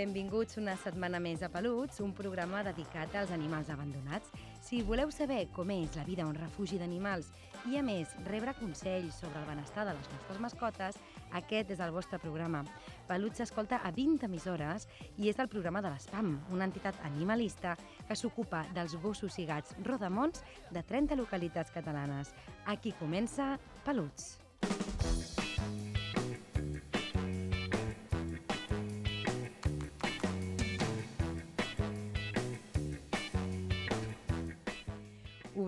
Benvinguts una setmana més a Peluts, un programa dedicat als animals abandonats. Si voleu saber com és la vida a un refugi d'animals i, a més, rebre consells sobre el benestar de les nostres mascotes, aquest és el vostre programa. Peluts s'escolta a 20 emissores i és el programa de l'ESPAM, una entitat animalista que s'ocupa dels gossos i gats rodamons de 30 localitats catalanes. Aquí comença Peluts.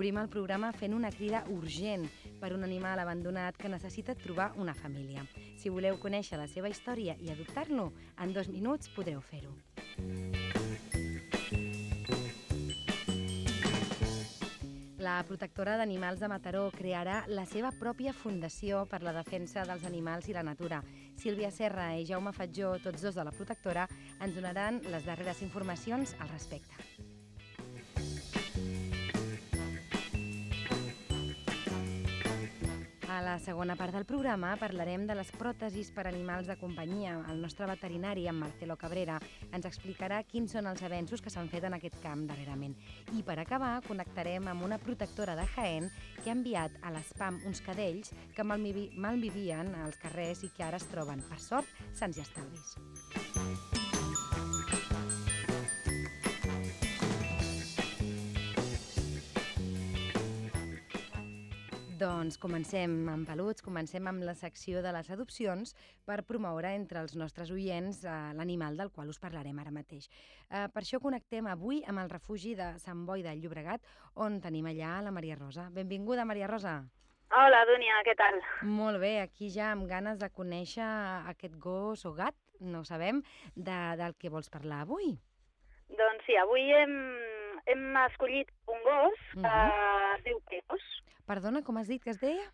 Obrim el programa fent una crida urgent per un animal abandonat que necessita trobar una família. Si voleu conèixer la seva història i adoptar-lo, en dos minuts podreu fer-ho. La protectora d'animals de Mataró crearà la seva pròpia fundació per la defensa dels animals i la natura. Sílvia Serra i Jaume Fatjó, tots dos de la protectora, ens donaran les darreres informacions al respecte. A la segona part del programa parlarem de les pròtesis per animals de companyia. El nostre veterinari, en Marcelo Cabrera, ens explicarà quins són els avenços que s'han fet en aquest camp darrerament. I per acabar, connectarem amb una protectora de Jaén que ha enviat a l'espam uns cadells que malvivien als carrers i que ara es troben, per sort, sants i estalvis. Doncs comencem amb peluts, comencem amb la secció de les adopcions per promoure entre els nostres oients eh, l'animal del qual us parlarem ara mateix. Eh, per això connectem avui amb el refugi de Sant Boi del Llobregat, on tenim allà la Maria Rosa. Benvinguda, Maria Rosa. Hola, Dúnia, què tal? Molt bé, aquí ja amb ganes de conèixer aquest gos o gat, no sabem, de, del que vols parlar avui. Doncs sí, avui hem, hem escollit un gos que uh -huh. es diu Pecos. Perdona, com has dit que es deia?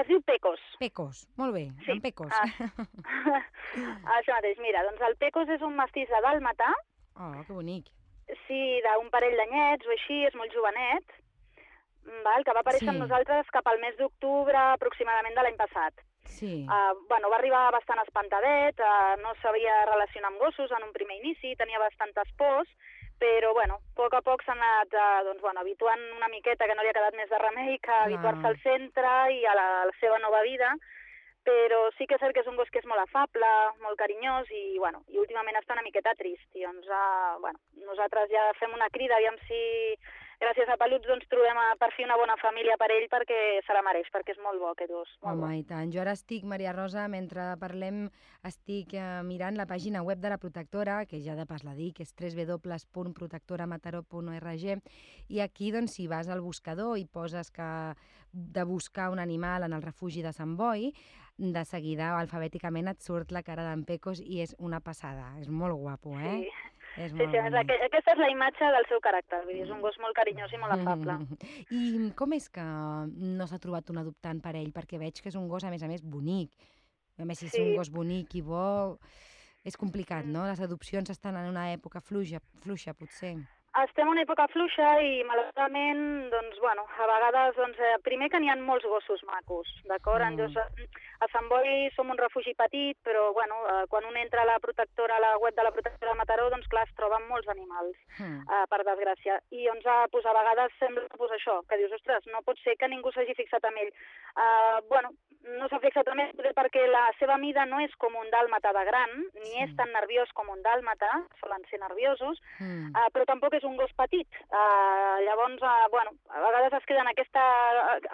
Es diu Pecos. Pecos, molt bé, Sí, en Pecos. ah. Això mateix, mira, doncs el Pecos és un mastís de dàlmata, Oh, que bonic. sí, d'un parell d'anyets o així, és molt jovenet, val, que va aparèixer Sí. amb nosaltres cap al mes d'octubre aproximadament de l'any passat. Sí. Uh, bueno, va arribar bastant espantadet, uh, no sabia relacionar amb gossos en un primer inici, tenia bastantes pors, però bueno, a poc a poc s'ha anat uh, doncs, bueno, habituant una miqueta, que no li ha quedat més de remei que habituar-se al centre i a la, a la seva nova vida, però sí que és cert que és un gos que és molt afable, molt carinyós i, bueno, i últimament està una miqueta trist. I doncs, uh, bueno, nosaltres ja fem una crida, aviam si gràcies a Peluts doncs, trobem a, per fi una bona família per ell perquè se la mereix, perquè és molt bo aquest gos. Molt bo. Home, i tant. Jo ara estic, Maria Rosa, mentre parlem, estic eh, mirant la pàgina web de la protectora, que ja de pas la dic, és www.protectoramataró.org, i aquí, doncs, si vas al buscador i poses que de buscar un animal en el refugi de Sant Boi, de seguida, alfabèticament, et surt la cara d'en Pecos i és una passada. És molt guapo, eh? Sí. És Sí, molt sí, és aquesta és la imatge del seu caràcter, vull dir, és un gos molt carinyós i molt afable. I com és que no s'ha trobat un adoptant per ell? Perquè veig que és un gos, a més a més, bonic. A més, si és un Sí. gos bonic i bo, és complicat, no? Les adopcions estan en una època fluixa, fluixa potser. Estem en una època fluixa i, malauradament, doncs, bueno, a vegades, doncs, eh, primer que n'hi ha molts gossos macos, d'acord? Mm. Mm. a Sant Boi som un refugi petit, però, bueno, eh, quan un entra a la protectora, a la web de la protectora de Mataró, doncs, clar, es troben molts animals. Hmm. uh, per desgràcia. I doncs, uh, pues, a vegades sembla pues, això, que dius, ostres, no pot ser que ningú s'hagi fixat en ell. Uh, bueno, no s'ha fixat en ell perquè la seva mida no és com un dàlmata de gran, ni Sí. és tan nerviós com un dàlmata, solen ser nerviosos, Hmm. uh, però tampoc és un gos petit. Uh, llavors, uh, bueno, a vegades es queden aquesta,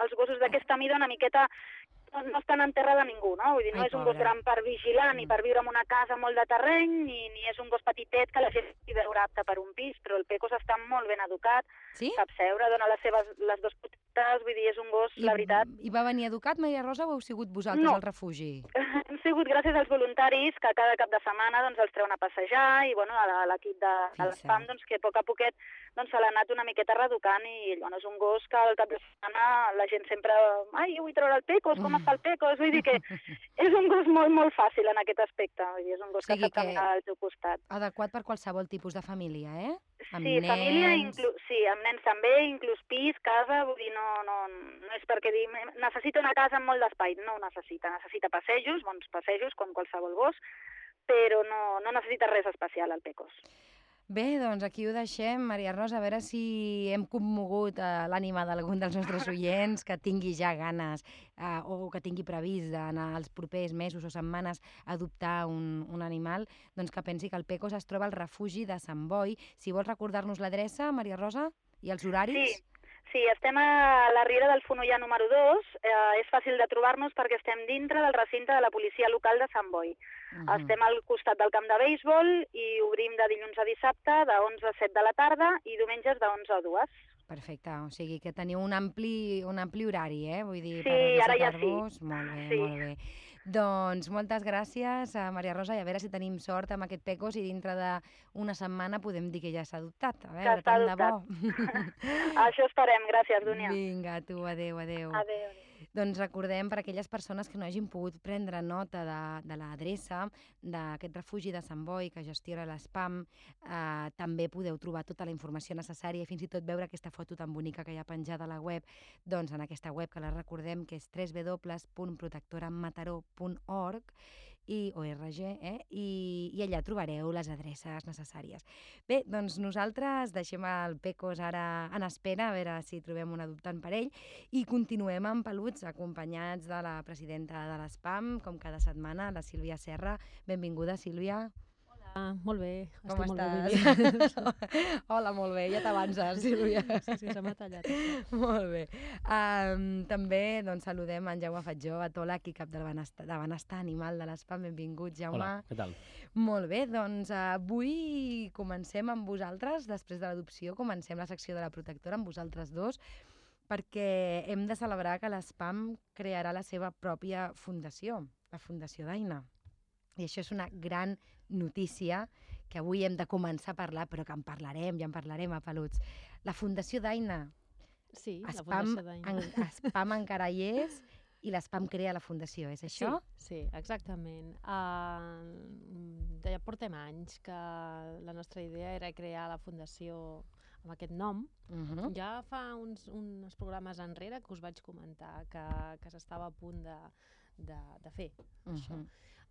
els gossos d'aquesta mida una miqueta no, no estan en terra de ningú, no? Vull dir, no Ai, és un pobre. gos gran per vigilar ni Mm. per viure en una casa amb molt de terreny, ni, ni és un gos petitet que la gent hi veure apte per un pis, però el Pecos està molt ben educat, Sí? sap seure, dona les seves les dues potetes, vull dir, és un gos, I, la veritat, I va venir educat, Maria Rosa, o heu sigut vosaltres No. al refugi? hem sigut gràcies als voluntaris que cada cap de setmana doncs, els treuen a passejar i bueno, a l'equip de, de l'espam doncs, que a poc a poquet doncs, se l'ha anat una miqueta reeducant i bueno, és un gos que al cap de setmana la gent sempre ai, jo vull treure el Pecos, com està el Pecos? Vull dir que és un gos molt, molt fàcil en aquest aspecte, vull dir, és un gos sigui que sap caminar al teu costat. Adequat per qualsevol tipus de família, eh? Amb sí, família, nens. inclu sí, amb nens també, inclús pis, casa, vull dir, no, no, no és perquè dir, necessita una casa amb molt d'espai, no ho necessita, necessita passejos, bons passejos, com qualsevol gos, però no, no necessita res especial el Pecos. Bé, doncs aquí ho deixem. Maria Rosa, a veure si hem commogut eh, l'ànima d'algun dels nostres oients que tingui ja ganes eh, o que tingui previst d'anar els propers mesos o setmanes adoptar un, un animal, doncs que pensi que el Pecos es troba al refugi de Sant Boi. Si vols recordar-nos l'adreça, Maria Rosa, i els horaris? Sí, Sí, estem a la Riera del Fonollà número 2. Eh, és fàcil de trobar-nos perquè estem dintre del recinte de la policia local de Sant Boi. Uh -huh. Estem al costat del camp de béisbol i obrim de dilluns a dissabte de 11 a 7 de la tarda i diumenges de 11 a 2. Perfecte, o sigui que teniu un ampli, un ampli horari, eh? Vull dir, Sí, per ara ja sí. Molt bé, Sí. molt bé. Doncs moltes gràcies a Maria Rosa i a veure si tenim sort amb aquest Pecos i dintre d'una setmana podem dir que ja s'ha adoptat. A veure, tant de adoptat. bo. Això esperem. Gràcies, Dúnia. Vinga, tu, adeu, adeu. Adéu. Doncs recordem per aquelles persones que no hagin pogut prendre nota de, de l'adreça d'aquest refugi de Sant Boi que gestiona l'ESPAM, eh, també podeu trobar tota la informació necessària i fins i tot veure aquesta foto tan bonica que hi ha penjada a la web, doncs en aquesta web que la recordem que és www.protectoramataró.org i ORG, eh? I, i allà trobareu les adreces necessàries. Bé, doncs nosaltres deixem el Pecos ara en espera, a veure si trobem un adoptant per ell, i continuem amb peluts, acompanyats de la presidenta de l'ESPAM, com cada setmana, la Sílvia Serra. Benvinguda, Sílvia. Ah, molt bé, Com estic molt bé. estàs? Hola, molt bé, ja t'avances, Sílvia. Sí, sí, se m'ha tallat. això. Molt bé. Um, també doncs, saludem en Jaume Fatjó, atòleg i cap del benestar, de benestar animal de l'ESPAM. Benvingut, Jaume. Hola, què tal? Molt bé, doncs avui comencem amb vosaltres, després de l'adopció, comencem la secció de la protectora amb vosaltres dos, perquè hem de celebrar que l'ESPAM crearà la seva pròpia fundació, la Fundació d'Aina. I això és una gran notícia que avui hem de començar a parlar, però que en parlarem, ja en parlarem a peluts. La Fundació d'Aina, Sí, la Espam, Fundació d'Aina. en, Espam encara hi és i l'Espam crea la fundació, és això? Sí, sí, exactament. Uh, ja portem anys que la nostra idea era crear la fundació amb aquest nom. Uh -huh. Ja fa uns, uns programes enrere que us vaig comentar que, que s'estava a punt de, de, de fer Uh això.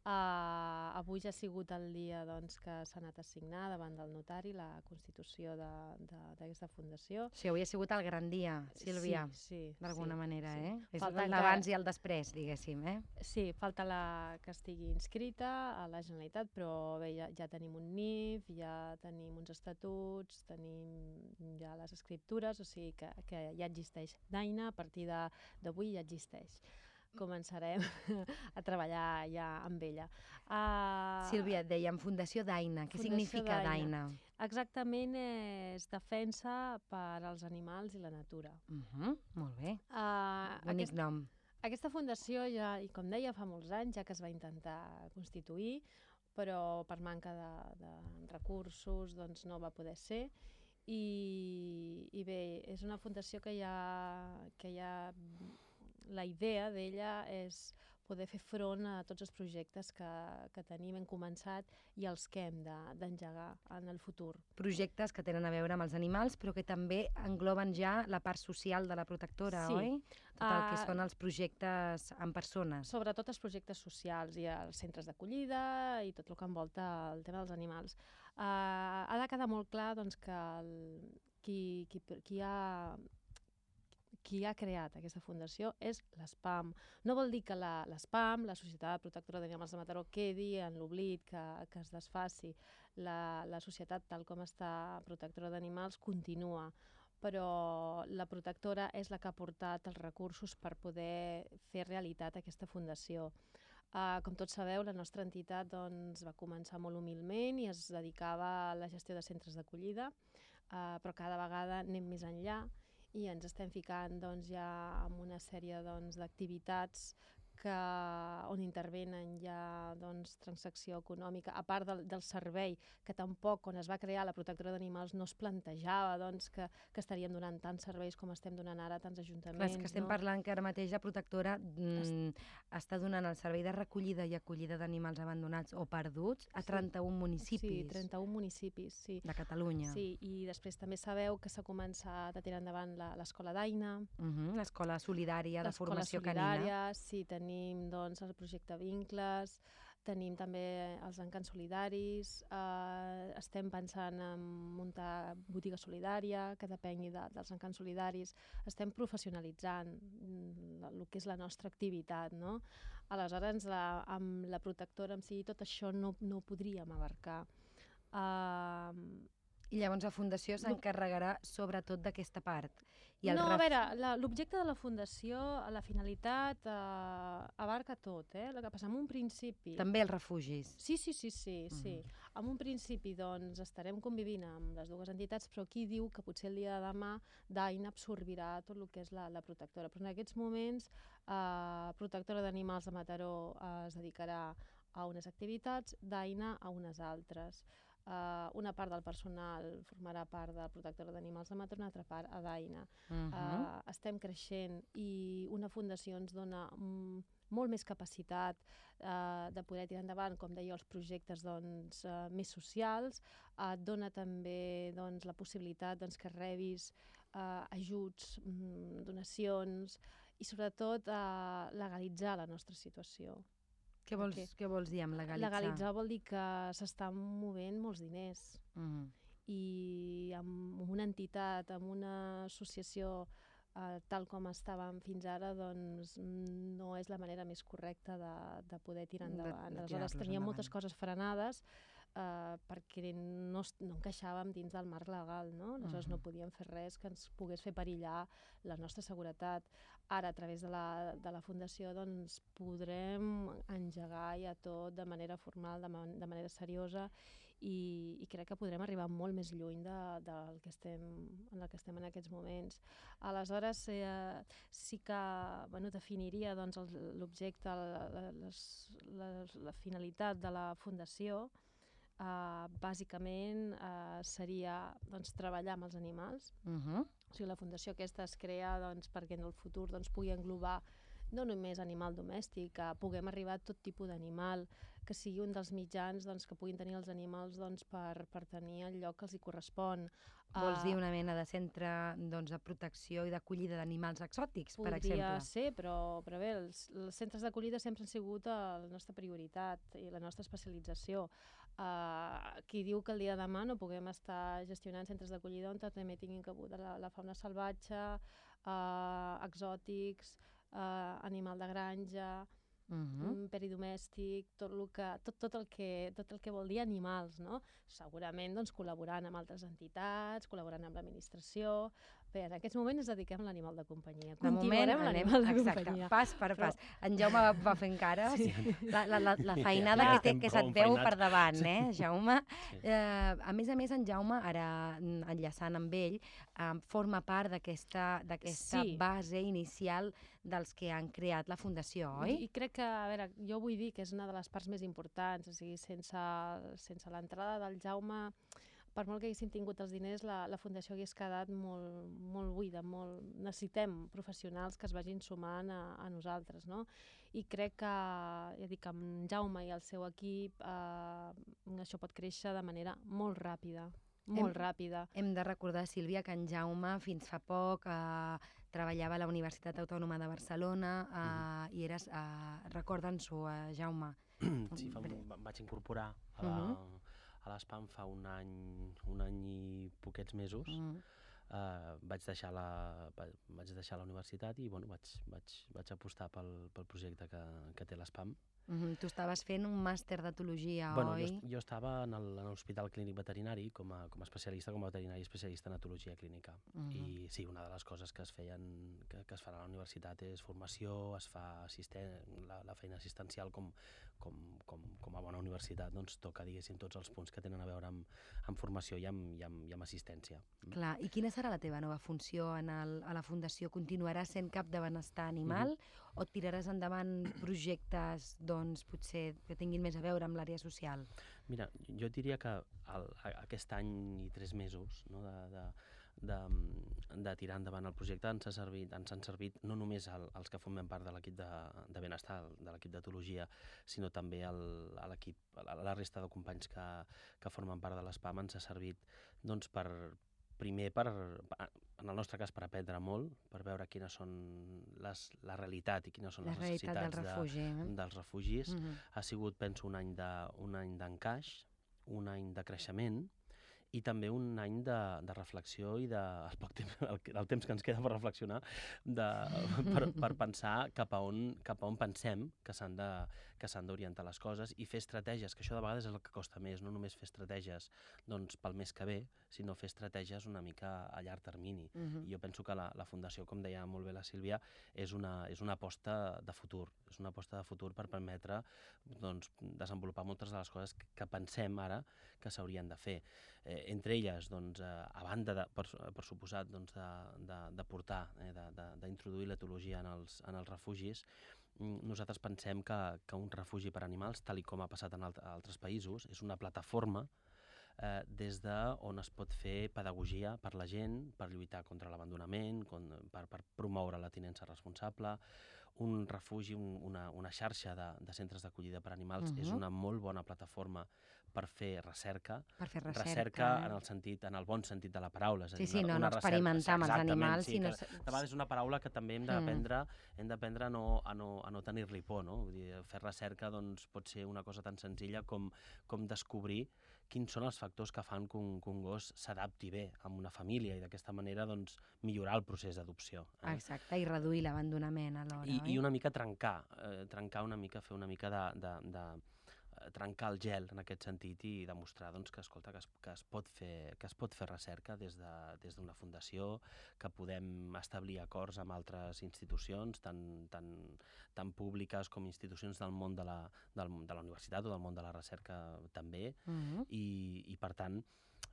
Uh, avui ja ha sigut el dia doncs, que s'ha anat a signar davant del notari la constitució d'aquesta fundació. Sigui, avui ha sigut el gran dia, Sílvia, Sí, sí. d'alguna sí, manera, sí. eh? És Falta l'abans encara- i el després, diguéssim, eh? Sí, falta la que estigui inscrita a la Generalitat, però bé, ja, ja tenim un NIF, ja tenim uns estatuts, tenim ja les escriptures, o sigui que, que ja existeix. Daina, a partir de- d'avui ja existeix. Començarem a treballar ja amb ella. Uh, Sílvia, et dèiem Fundació d'Aina. Què Fundació significa d'Aina. Exactament és defensa per als animals i la natura. Uh -huh. Molt bé, Uh, bonic nom. Aquesta fundació ja, i com deia, fa molts anys ja que es va intentar constituir, però per manca de, de recursos doncs no va poder ser. I, I bé, és una fundació que ja, que ja la idea d'ella és poder fer front a tots els projectes que, que tenim, hem començat i els que hem de- d'engegar en el futur. Projectes que tenen a veure amb els animals, però que també engloben ja la part social de la protectora, Sí. oi? Tot el que Ah, són els projectes amb persones. Sobretot els projectes socials i els centres d'acollida i tot el que envolta el tema dels animals. Uh, ha de quedar molt clar doncs, que el, qui, qui, qui, ha, qui ha creat aquesta fundació és l'ESPAM. No vol dir que la- l'ESPAM, la Societat Protectora d'Animals de Mataró, quedi en l'oblit, que, que es desfaci. La, la societat, tal com està protectora d'animals, continua però la protectora és la que ha portat els recursos per poder fer realitat aquesta fundació. Uh, com tots sabeu, la nostra entitat doncs, va començar molt humilment i es dedicava a la gestió de centres d'acollida, uh, però cada vegada anem més enllà i ens estem ficant doncs, ja en una sèrie doncs, d'activitats que, on intervenen ja doncs, transacció econòmica, a part del, del servei, que tampoc, quan es va crear la protectora d'animals, no es plantejava doncs, que, que estaríem donant tants serveis com estem donant ara a tants Clar, ajuntaments. és que estem no? parlant que ara mateix la protectora mm, està donant el servei de recollida i acollida d'animals abandonats o perduts a Sí. 31 municipis Sí, 31 municipis, sí. de Catalunya. Sí, i després també sabeu que s'ha començat a tirar endavant la- l'escola d'Aina, Uh -huh. L'escola solidària de l'escola formació solidària, canina. sí, tenim doncs, el projecte Vincles, Tenim també els encants solidaris, eh, estem pensant en muntar botiga solidària, que depengui de, dels encants solidaris. Estem professionalitzant mm, el que és la nostra activitat, no? Aleshores, la, amb la protectora en si, tot això no, no ho podríem abarcar. Uh, i llavors la Fundació s'encarregarà sobretot d'aquesta part. I el no, a veure, l'objecte de la Fundació, la finalitat, eh, abarca tot, eh? El que passa, en un principi... També els refugis. Sí, sí, sí, sí, mm. sí. En un principi, doncs, estarem convivint amb les dues entitats, però qui diu que potser el dia de demà d'AINA absorbirà tot el que és la, la protectora. Però en aquests moments, eh, Protectora d'Animals de Mataró eh, es dedicarà a unes activitats, d'AINA a unes altres. Uh, una part del personal formarà part de protectora d'animals de Mataró, una altra part a Daina. Uh -huh. uh, estem creixent i una fundació ens dona mm, molt més capacitat uh, de poder tirar endavant, com deia, els projectes doncs, uh, més socials. Uh, et dona també doncs, la possibilitat doncs, que rebis uh, ajuts, donacions i sobretot uh, legalitzar la nostra situació. Què vols, okay. què vols dir amb legalitzar? Legalitzar vol dir que s'estan movent molts diners. Mm. I amb una entitat, amb una associació eh, tal com estàvem fins ara, doncs no és la manera més correcta de, de poder tirar endavant. De, de Aleshores teníem endavant. moltes coses frenades eh, perquè no, no encaixàvem dins del marc legal, no? Aleshores uh -huh. no podíem fer res que ens pogués fer perillar la nostra seguretat. Ara, a través de la, de la Fundació, doncs, podrem engegar ja tot de manera formal, de, man de manera seriosa, i, i crec que podrem arribar molt més lluny de, del que estem, en el que estem en aquests moments. Aleshores, eh, sí que bueno, definiria doncs, l'objecte, la, la, la, la finalitat de la Fundació, Uh, bàsicament uh, seria doncs, treballar amb els animals. Uh -huh. O sigui, la fundació aquesta es crea doncs, perquè en el futur doncs, pugui englobar no només animal domèstic, que puguem arribar a tot tipus d'animal, que sigui un dels mitjans doncs, que puguin tenir els animals doncs, per, per tenir el lloc que els hi correspon. Vols uh, dir una mena de centre doncs, de protecció i d'acollida d'animals exòtics, per exemple? Podria ser, però, però bé, els, els centres d'acollida sempre han sigut la nostra prioritat i la nostra especialització. Uh, qui diu que el dia de demà no puguem estar gestionant centres d'acollida on també tinguin cabuda la, la fauna salvatge, uh, exòtics, uh, animal de granja, uh -huh. peridomèstic, tot, el que, tot, tot, el que, tot el que vol dir animals, no? Segurament doncs, col·laborant amb altres entitats, col·laborant amb l'administració, Bé, en aquests moments ens dediquem a l'animal de companyia. De moment l'animal de exacte, companyia. pas per pas. Però... En Jaume va, va fent cara. Sí. La, la, la, la feinada ja, que, té, que se't veu per davant, eh, Jaume? Sí. Eh, a més a més, en Jaume, ara enllaçant amb ell, eh, forma part d'aquesta sí. base inicial dels que han creat la Fundació, oi? I, I crec que, a veure, jo vull dir que és una de les parts més importants, o sigui, sense, sense l'entrada del Jaume per molt que haguéssim tingut els diners, la, la Fundació hagués quedat molt, molt buida, molt... necessitem professionals que es vagin sumant a, a nosaltres, no? I crec que, ja dic, amb Jaume i el seu equip eh, això pot créixer de manera molt ràpida, molt hem, ràpida. Hem de recordar, Sílvia, que en Jaume fins fa poc eh, treballava a la Universitat Autònoma de Barcelona eh, mm. i eres, eh, recorda'ns-ho, eh, Jaume. Sí, fa, em vaig incorporar a la, uh mhm. A l'ESPAM fa un any, un any i poquets mesos. Mm. Uh, vaig deixar la, vaig deixar la universitat i bueno, vaig, vaig, vaig apostar pel, pel projecte que, que té l'ESPAM Mm -hmm. Tu estaves fent un màster d'etologia, bueno, oi? Jo, jo estava en l'Hospital Clínic Veterinari com a, com a especialista, com a veterinari especialista en etologia clínica. Mm -hmm. I sí, una de les coses que es feien, que, que es fan a la universitat és formació, es fa assisten la, la feina assistencial com, com, com, com a bona universitat, doncs toca, diguéssim, tots els punts que tenen a veure amb, amb formació i amb, i amb, i amb assistència. Clar, i quina serà la teva nova funció en el, a la Fundació? Continuaràs sent cap de benestar animal mm -hmm o tiraràs endavant projectes doncs, potser que tinguin més a veure amb l'àrea social? Mira, jo diria que el, aquest any i tres mesos no, de, de, de, de tirar endavant el projecte ens, ha servit, ens han servit no només el, els que formem part de l'equip de, de benestar, de l'equip d'etologia, sinó també el, a l'equip, la resta de companys que, que formen part de l'ESPAM ens ha servit doncs, per, primer, per, en el nostre cas, per aprendre molt, per veure quines són les, la realitat i quines són La les realitat del necessitats refugi. de, eh? dels refugis. Mhm. Ha sigut, penso, un any de- un any d'encaix, un any de creixement, i també un any de, de reflexió i de, el, poc temps, el, el temps que ens queda per reflexionar, de, per, per pensar cap a on, cap a on pensem que s'han de que s'han d'orientar les coses i fer estratègies, que això de vegades és el que costa més, no només fer estratègies doncs, pel mes que ve, sinó fer estratègies una mica a llarg termini. Mhm. I jo penso que la, la Fundació, com deia molt bé la Sílvia, és una, és una aposta de futur. És una aposta de futur per permetre doncs, desenvolupar moltes de les coses que, que pensem ara que s'haurien de fer. Eh, entre elles, doncs, eh, a banda, de, per, per suposat, doncs, de, de, de portar, eh, d'introduir l'etologia en els, en els refugis, nosaltres pensem que, que un refugi per animals, tal i com ha passat en alt, altres països, és una plataforma eh, des de on es pot fer pedagogia per la gent, per lluitar contra l'abandonament, per, per promoure la tinença responsable. Un refugi, un, una, una xarxa de, de centres d'acollida per animals és Mhm. una molt bona plataforma per fer recerca, Per fer recerca, recerca. eh? en el sentit, en el bon sentit de la paraula. És a dir, sí, una, no, una no recerca- experimentar amb els animals, sí, sinó... que de vegades és una paraula que també hem d'aprendre hem d'aprendre a no, a no, a no tenir-li por, no? Vull dir, fer recerca doncs, pot ser una cosa tan senzilla com, com descobrir quins són els factors que fan que un, que un gos s'adapti bé a una família i d'aquesta manera doncs, millorar el procés d'adopció. Eh? Exacte, i reduir l'abandonament alhora, I, oi? I una mica trencar, eh, trencar una mica, fer una mica de, de, de trencar el gel en aquest sentit i demostrar doncs, que, escolta, que, es, que, es pot fer, que es pot fer recerca des d'una de, des fundació, que podem establir acords amb altres institucions, tant, tant, tant públiques com institucions del món de la, del, de la universitat o del món de la recerca també, Mhm. i, i per tant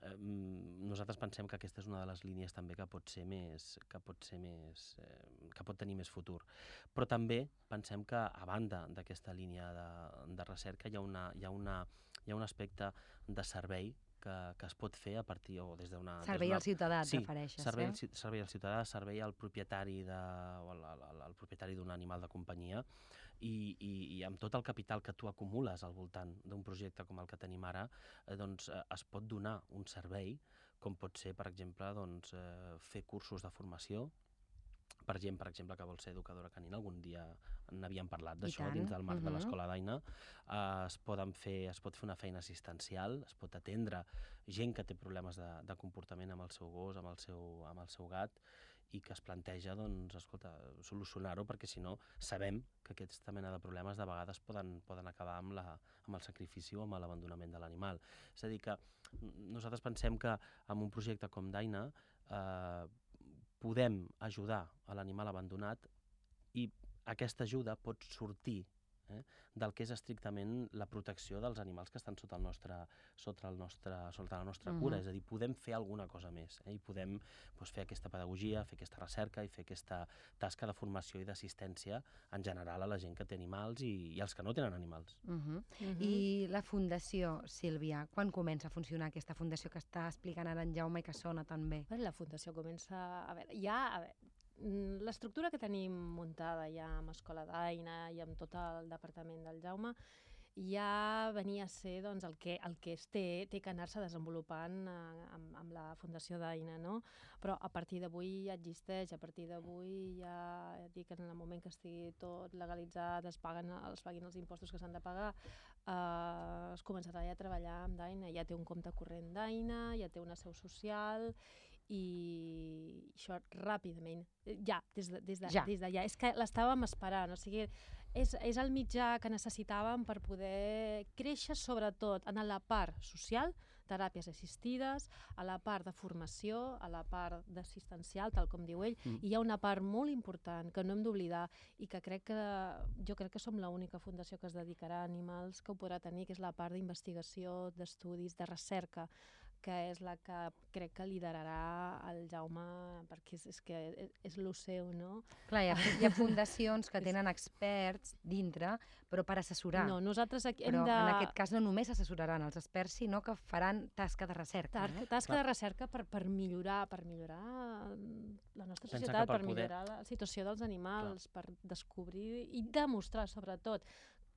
eh, nosaltres pensem que aquesta és una de les línies també que pot ser més que pot ser més eh, que pot tenir més futur. Però també pensem que a banda d'aquesta línia de, de recerca hi ha, una, hi, ha una, hi ha un aspecte de servei que, que es pot fer a partir o des d'una... Servei al ciutadà, et sí, refereixes, servei, eh? servei al ciutadà, servei al propietari de, o al, al, al propietari d'un animal de companyia i, i, i amb tot el capital que tu acumules al voltant d'un projecte com el que tenim ara, eh, doncs, eh, es pot donar un servei, com pot ser, per exemple, doncs, eh, fer cursos de formació, per gent, per exemple, que vol ser educadora canina, algun dia n'havíem parlat d'això dins del marc de mhm. l'escola d'Aina, eh, es, poden fer, es pot fer una feina assistencial, es pot atendre gent que té problemes de, de comportament amb el seu gos, amb el seu, amb el seu gat, i que es planteja, doncs, escolta, solucionar-ho, perquè si no sabem que aquesta mena de problemes de vegades poden, poden acabar amb, la, amb el sacrifici o amb l'abandonament de l'animal. És a dir, que nosaltres pensem que amb un projecte com Daina eh, podem ajudar a l'animal abandonat i aquesta ajuda pot sortir eh, del que és estrictament la protecció dels animals que estan sota, el nostre, sota, el nostre, sota la nostra cura. Mhm. És a dir, podem fer alguna cosa més eh, i podem doncs, fer aquesta pedagogia, fer aquesta recerca i fer aquesta tasca de formació i d'assistència en general a la gent que té animals i, i als que no tenen animals. Mhm. Mhm. I la fundació, Sílvia, quan comença a funcionar aquesta fundació que està explicant ara en Jaume i que sona tan bé? La fundació comença... A veure, ja... A veure, mm, l'estructura que tenim muntada ja amb Escola d'Aina i amb tot el departament del Jaume ja venia a ser doncs, el que, el que es té, té que anar-se desenvolupant eh, amb, amb la Fundació d'Aina, no? Però a partir d'avui ja existeix, a partir d'avui ja, ja dic, en el moment que estigui tot legalitzat, es, paguen, es paguin els impostos que s'han de pagar, eh, es començarà ja a treballar amb d'Aina, ja té un compte corrent d'Aina, ja té una seu social i això ràpidament, eh, ja, des de, des de, Ja. des de ja. És que l'estàvem esperant, o sigui, és, és el mitjà que necessitàvem per poder créixer sobretot en la part social, teràpies assistides, a la part de formació, a la part d'assistencial, tal com diu ell, Mm. i hi ha una part molt important que no hem d'oblidar i que crec que jo crec que som l'única fundació que es dedicarà a animals que ho podrà tenir, que és la part d'investigació, d'estudis, de recerca, que és la que crec que liderarà el Jaume, perquè és, és que és, és lo seu, no? Clar, hi ha, hi ha fundacions que tenen experts dintre, però per assessorar. No, nosaltres aquí hem però de... en aquest cas no només assessoraran els experts, sinó que faran tasca de recerca. tar- no? tasca Clar. de recerca per, per millorar per millorar mm, la nostra Pensa societat, per per, poder- millorar la situació dels animals, per descobrir i demostrar, sobretot,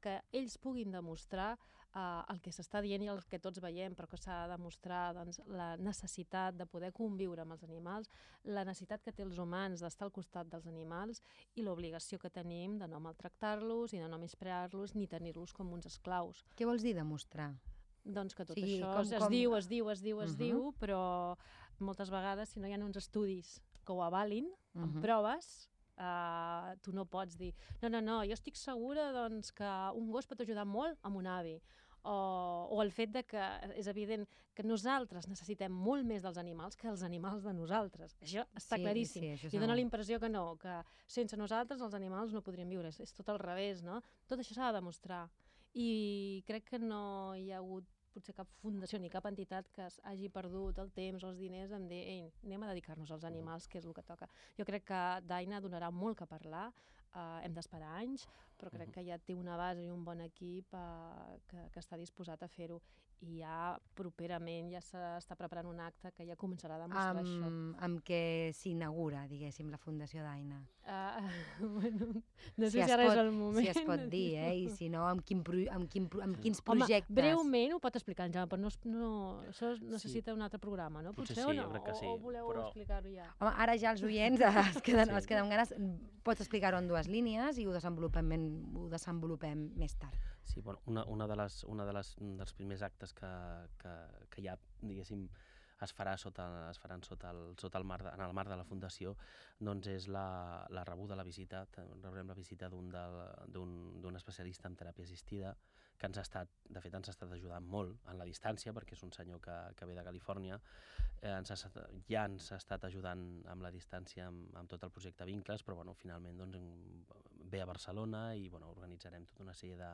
que ells puguin demostrar uh, el que s'està dient i el que tots veiem, però que s'ha de demostrar doncs, la necessitat de poder conviure amb els animals, la necessitat que té els humans d'estar al costat dels animals i l'obligació que tenim de no maltractar-los i de no menysprear-los ni tenir-los com uns esclaus. Què vols dir demostrar? Doncs que tot Sí, això com- es, es com- diu, es diu, es diu, es Mhm. diu, però moltes vegades si no hi ha uns estudis que ho avalin, amb Mhm. proves, uh, tu no pots dir no, no, no, jo estic segura doncs, que un gos pot ajudar molt amb un avi. O, o el fet de que és evident que nosaltres necessitem molt més dels animals que els animals de nosaltres. Això està Sí, claríssim. sí, això I dona la impressió que no, que sense nosaltres els animals no podrien viure. És, és tot al revés, no? Tot això s'ha de demostrar. I crec que no hi ha hagut potser cap fundació ni cap entitat que hagi perdut el temps o els diners en dir, ei, anem a dedicar-nos als animals, que és el que toca. Jo crec que Daina donarà molt que parlar, uh, hem d'esperar anys, però crec que ja té una base i un bon equip uh, que, que està disposat a fer-ho. I ja properament ja s'està preparant un acte que ja començarà a demostrar això. Amb, amb què s'inaugura, diguéssim, la Fundació d'Aina. Uh, bueno, no sé Si si, es ara pot- és el moment. Si es pot dir, eh? I si no, amb, quin pro, amb, quin, pro- amb quins Home, projectes... breument ho pot explicar en Jaume, però no, no, això es necessita un altre programa, no? Potser Potser sí, o no? jo crec que sí, o, o voleu però- explicar-ho ja? Home, ara ja els oients es queden, Sí. es queden amb ganes. Pots explicar-ho en dues línies i ho desenvolupem, en- ho desenvolupem més tard. Sí, bueno, una, una, de les, una de les, dels primers actes que, que, que ja, diguéssim, es farà sota, es faran sota el, sota el mar de, en el marc de la Fundació, doncs és la, la rebuda, la visita, rebrem la visita d'un especialista en teràpia assistida, que ens ha estat, de fet ens ha estat ajudant molt en la distància, perquè és un senyor que, que ve de Califòrnia, eh, ens ha, estat- ja ens ha estat ajudant amb la distància amb, amb tot el projecte Vincles, però bueno, finalment doncs, ve a Barcelona i bueno, organitzarem tota una sèrie de,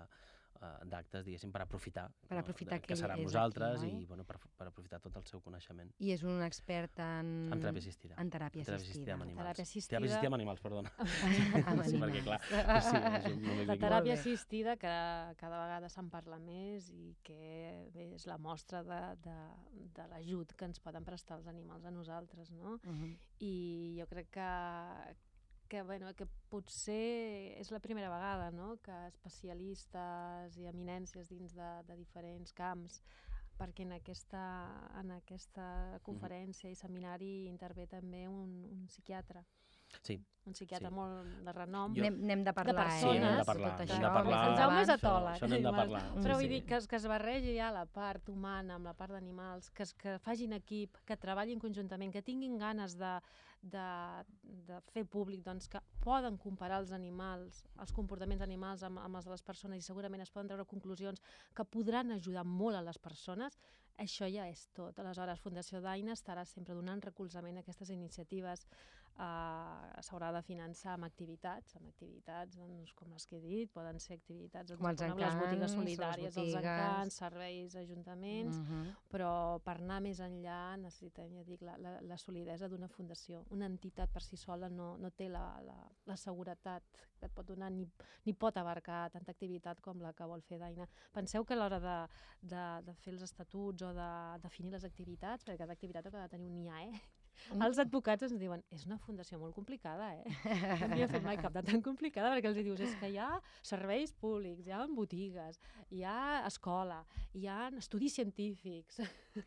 d'actes, diguéssim, per aprofitar, Per aprofitar de- que que serà amb és nosaltres aquí, oi? i bueno, per, per aprofitar tot el seu coneixement I és un expert en... en teràpia assistida. En teràpia Teràpia assistida. amb animals. Teràpia assistida. Teràpia assistida amb animals, perdona. Amb sí, perquè clar, animals. sí, això no m'he La teràpia assistida, que cada vegada se'n parla més i que bé, és la mostra de, de, de l'ajut que ens poden prestar els animals a nosaltres, no? Mhm. I jo crec que, que, bueno, que potser és la primera vegada no? que especialistes i eminències dins de, de diferents camps perquè en aquesta, en aquesta conferència i seminari intervé també un, un psiquiatre, Sí, un psiquiatre Sí. molt de renom. Jo- N'hem n'hem de parlar, persones. sí, n'hem eh? de parlar. tot això, de parlar. més El Jaume és atòleg. Això, això n'hem de parlar. Però sí, vull dir sí. que es, que es barregi ja la part humana amb la part d'animals, que, es, que facin equip, que treballin conjuntament, que tinguin ganes de, de, de fer públic doncs, que poden comparar els animals, els comportaments animals amb, amb els de les persones i segurament es poden treure conclusions que podran ajudar molt a les persones, això ja és tot. Aleshores, Fundació Daina estarà sempre donant recolzament a aquestes iniciatives. Uh, S'haurà de finançar amb activitats, amb activitats doncs, com les que he dit, poden ser activitats doncs, Com els com les botigues encants, les solidàries, els botigues. encants, serveis, ajuntaments, Mhm. però per anar més enllà necessitem, ja dic, la, la, la solidesa d'una fundació. Una entitat per si sola no, no té la, la, la seguretat que et pot donar ni, ni pot abarcar tanta activitat com la que vol fer Daina. Penseu que a l'hora de, de, de fer els estatuts o de definir les activitats, perquè cada activitat ha de tenir un IAE, Mm. Els advocats ens diuen és una fundació molt complicada, eh? No havia fet mai cap de tan complicada perquè els dius és que hi ha serveis públics, hi ha botigues, hi ha escola, hi ha estudis científics,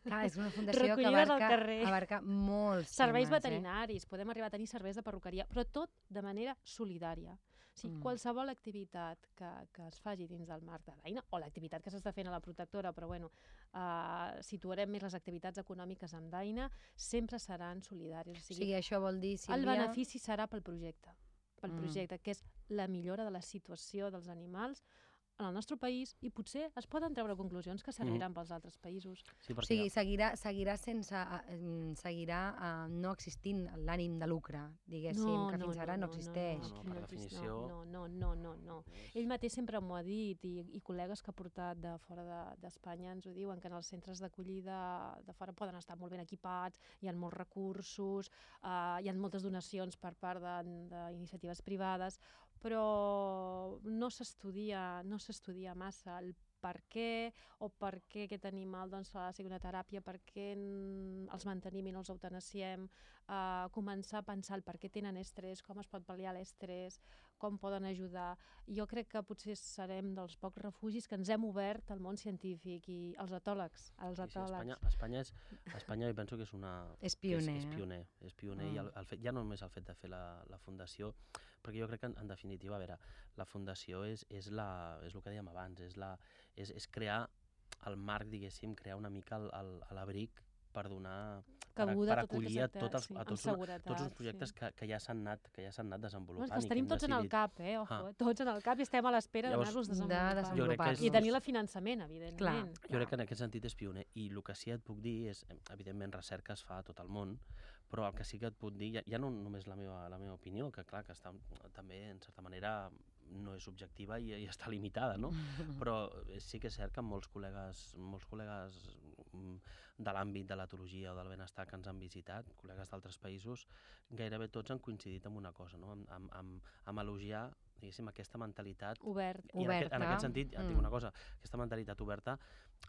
Clar, és una fundació que abarca, abarca molts serveis temes, veterinaris, podem arribar a tenir serveis de perruqueria, però tot de manera solidària. O sigui, Mm. qualsevol activitat que, que es faci dins del marc de l'eina, o l'activitat que s'està fent a la protectora, però bueno, uh, situarem més les activitats econòmiques amb Daina, sempre seran solidàries. O Eh? O sigui, sigui, això vol dir, Sílvia... el benefici serà pel projecte, pel Mm. projecte, que és la millora de la situació dels animals en el nostre país i potser es poden treure conclusions que serviran pels altres països. Sí, O sigui, seguirà, seguirà sense... eh, em, seguirà eh, no existint l'ànim de lucre, diguéssim, que fins ara no, existeix. No, no, per exist- definició. No, no, no, no, no. Ell mateix sempre m'ho ha dit i, i col·legues que ha portat de fora de- d'Espanya de, ens ho diuen, que en els centres d'acollida de fora poden estar molt ben equipats, hi ha molts recursos, uh, hi ha moltes donacions per part de- d'iniciatives privades, però no s'estudia no s'estudia massa el per què o per què aquest animal doncs, ha de ser una teràpia, per què els mantenim i no els eutanasiem, uh, començar a pensar el per què tenen estrès, com es pot pal·liar l'estrès, com poden ajudar. Jo crec que potser serem dels pocs refugis que ens hem obert al món científic i els etòlegs, els Sí, sí, etòlegs. Espanya, Espanya, és, Espanya jo penso que és una... És pioner, És, eh? és pioner, és pioner i Mm. el, el fet, ja no només el fet de fer la, la fundació, perquè jo crec que en, en definitiva, a veure, la fundació és, és, la, és el que dèiem abans, és, la, és, és crear el marc, diguéssim, crear una mica l'abric per donar, Cabuda per tot acollir a, tot els, sí, a tots, tots els projectes sí. que, que ja s'han anat, que ja s'han anat No, desenvolupant. que els tenim tots en el decidit- cap, eh? Ojo, Ah. Tots en el cap i estem a l'espera d'anar-los de desenvolupant. desenvolupar. Que és- I tenir la finançament, evidentment. Clar. Jo crec que en aquest sentit és pioner i el que sí que et puc dir és, evidentment, recerca es fa a tot el món, però el que sí que et puc dir, ja, ja no només la meva, la meva opinió, que clar, que està, també, en certa manera, no és objectiva i, i està limitada, no? Però eh, sí que és cert que molts col·legues, molts col·legues mm, de l'àmbit de l'etologia o del benestar que ens han visitat, col·legues d'altres països, gairebé tots han coincidit amb una cosa, no? amb, amb, amb, amb elogiar diguéssim, aquesta mentalitat Obert. i en aquest, en Oberta. aquest sentit, et Mm. dic una cosa, aquesta mentalitat oberta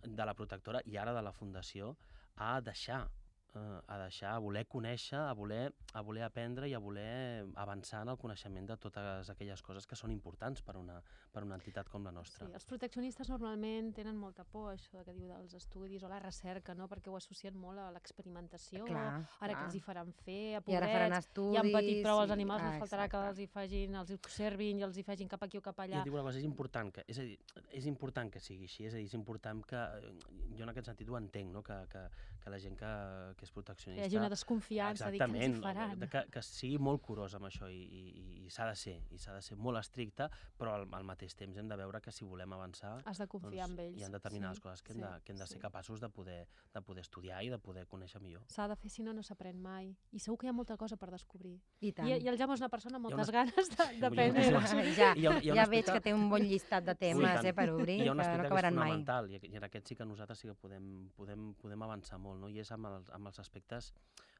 de la protectora i ara de la fundació a deixar eh, a deixar, a voler conèixer, a voler, a voler aprendre i a voler avançar en el coneixement de totes aquelles coses que són importants per una, per una entitat com la nostra. Sí, els proteccionistes normalment tenen molta por, això que diu dels estudis o la recerca, no? perquè ho associen molt a l'experimentació. Clar, Ara clar. que els hi faran fer, a I ara faran pobrets, estudis... i han patit prou els i- animals, ah, no faltarà que els hi facin, els hi observin i els hi facin cap aquí o cap I allà. et dic una cosa, és important que, és a dir, és important que sigui així, és a dir, és important que, eh, jo en aquest sentit ho entenc, no? que, que, que la gent que, que és Que proteccionista... hi hagi una desconfiança, de dir que ens hi Exactament, faran. de que, que sigui molt curós amb això i, i, i s'ha de ser, i s'ha de ser molt estricte, però al, al mateix temps hem de veure que si volem avançar Has de confiar en ells. hi ha determinades sí, coses que hem, sí, de, que hem de ser sí. capaços de poder, de poder estudiar i de poder conèixer millor. S'ha de fer, si no, no s'aprèn mai. I segur que hi ha molta cosa per descobrir. I tant. I, I el Jaume és una persona amb moltes una- ganes d'aprendre. moltíssimes- ja, Hi ha- hi ha ja veig que té un bon llistat de temes tant. eh, per obrir, I hi ha un que no acabaran mai. i, i en aquest sí que nosaltres sí que podem, podem, podem avançar molt, no? i és amb els, amb els aspectes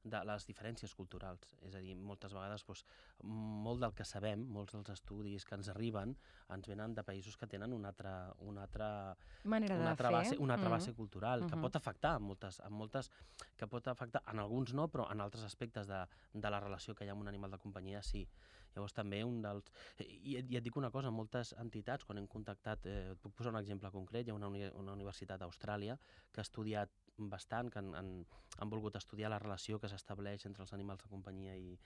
de les diferències culturals. És a dir, moltes vegades doncs, molt del que sabem, molts dels estudis que ens arriben, ens venen de països que tenen una altra, una altra, Manera una altra, fer. base, una altra mm. base cultural, que Mhm. pot afectar en moltes, en moltes, que pot afectar, en alguns no, però en altres aspectes de, de la relació que hi ha amb un animal de companyia sí. Llavors també un dels... I, i et dic una cosa, moltes entitats, quan hem contactat, eh, et puc posar un exemple concret, hi ha una, uni una universitat d'Austràlia que ha estudiat bastant, que han, han, han volgut estudiar la relació que s'estableix entre els animals de companyia i,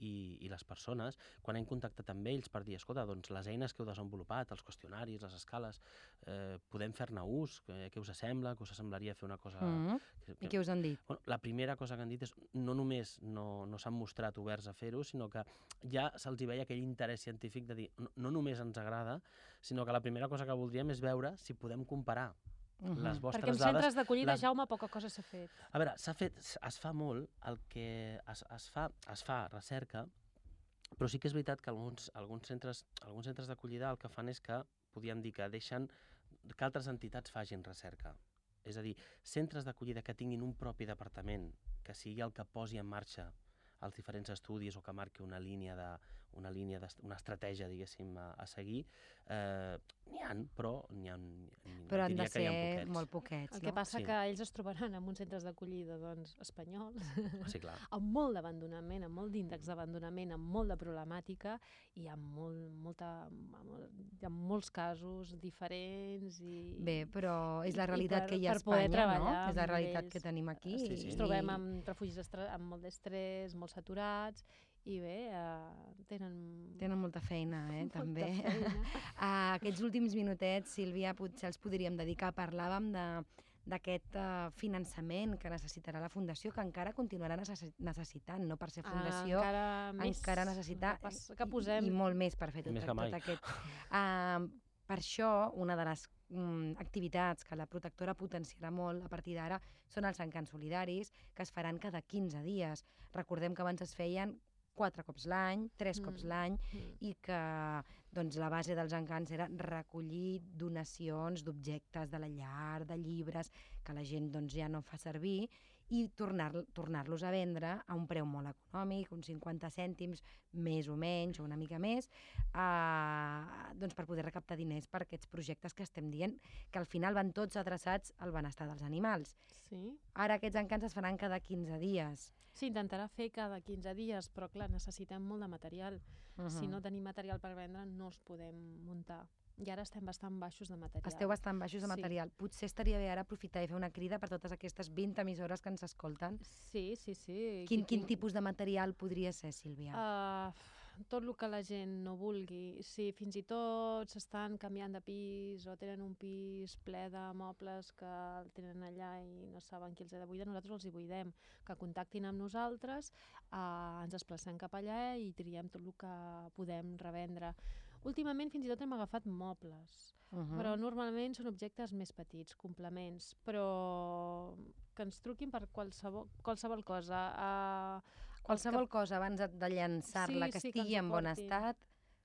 i, i les persones, quan hem contactat amb ells per dir, escolta, doncs les eines que heu desenvolupat, els qüestionaris, les escales, eh, podem fer-ne ús, què, què us sembla, que us semblaria fer una cosa... Mm. Que, I què us han dit? Bueno, la primera cosa que han dit és no només no, no s'han mostrat oberts a fer-ho, sinó que ja se'ls veia aquell interès científic de dir no, no només ens agrada, sinó que la primera cosa que voldríem és veure si podem comparar Les vostres Perquè en dades centres d'acollida, les- Jaume, poca cosa s'ha fet. a veure, s'ha fet, es fa molt el que es, es, fa, es fa recerca, però sí que és veritat que alguns, alguns centres, alguns centres d'acollida el que fan és que, podríem dir que deixen que altres entitats fagin recerca. És a dir, centres d'acollida que tinguin un propi departament, que sigui el que posi en marxa els diferents estudis o que marqui una línia de, una línia de, una estratègia, diguéssim, a, a seguir, eh, n'hi han, però n'hi ha, Però han de diria que hi ha ser poquets. molt poquets, El que no? passa Sí. que ells es trobaran en uns centres d'acollida doncs, espanyols, Sí, clar. amb molt d'abandonament, amb molt d'índex d'abandonament, amb molt de problemàtica i amb, molt, molta, amb, ha molts casos diferents i... Bé, però és la i realitat per- que hi ha a Espanya, no? És la amb realitat ells. que tenim aquí. Sí, sí. Ens trobem amb refugis amb molt d'estrès, molt saturats, i bé, eh, tenen, Tenen molta feina, eh, molta també. feina. Uh, aquests últims minutets, Sílvia, potser els podríem dedicar. Parlàvem de d'aquest uh, finançament que necessitarà la Fundació, que encara continuarà necessi necessitant, no per ser fundació, Ah, encara, més, encara necessita que, pas, que posem i, i molt més per fer tot, tot mai. aquest. Uh, per això, una de les mm, activitats que la protectora potenciarà molt a partir d'ara són els encants solidaris, que es faran cada 15 dies. Recordem que abans es feien quatre cops l'any, tres cops Mm. l'any, Mm. i que doncs, la base dels encants era recollir donacions d'objectes de la llar, de llibres, que la gent doncs, ja no fa servir, i tornar-los tornar a vendre a un preu molt econòmic, uns 50 cèntims, més o menys, o una mica més, eh, doncs per poder recaptar diners per aquests projectes que estem dient, que al final van tots adreçats al benestar dels animals. Sí. Ara aquests encants es faran cada 15 dies. S'intentarà fer cada 15 dies, però clar, necessitem molt de material. Uh -huh. Si no tenim material per vendre, no els podem muntar. I ara estem bastant baixos de material. Esteu bastant baixos de Sí. material. Potser estaria bé ara aprofitar i fer una crida per totes aquestes 20 emissores que ens escolten. Sí, sí, sí. Quin, Qui quin tipus de material podria ser, Sílvia? Uh, tot el que la gent no vulgui. Si fins i tot s'estan canviant de pis o tenen un pis ple de mobles que el tenen allà i no saben qui els ha de buidar, nosaltres els hi buidem. Que contactin amb nosaltres, uh, ens desplacem cap allà i triem tot el que podem revendre. Últimament fins i tot hem agafat mobles, Uh -huh. però normalment són objectes més petits, complements, però que ens truquin per qualsevol, qualsevol cosa. Uh, Qualsevol cosa abans de- llançar-la, Sí, que sí, que estigui ho en bon estat,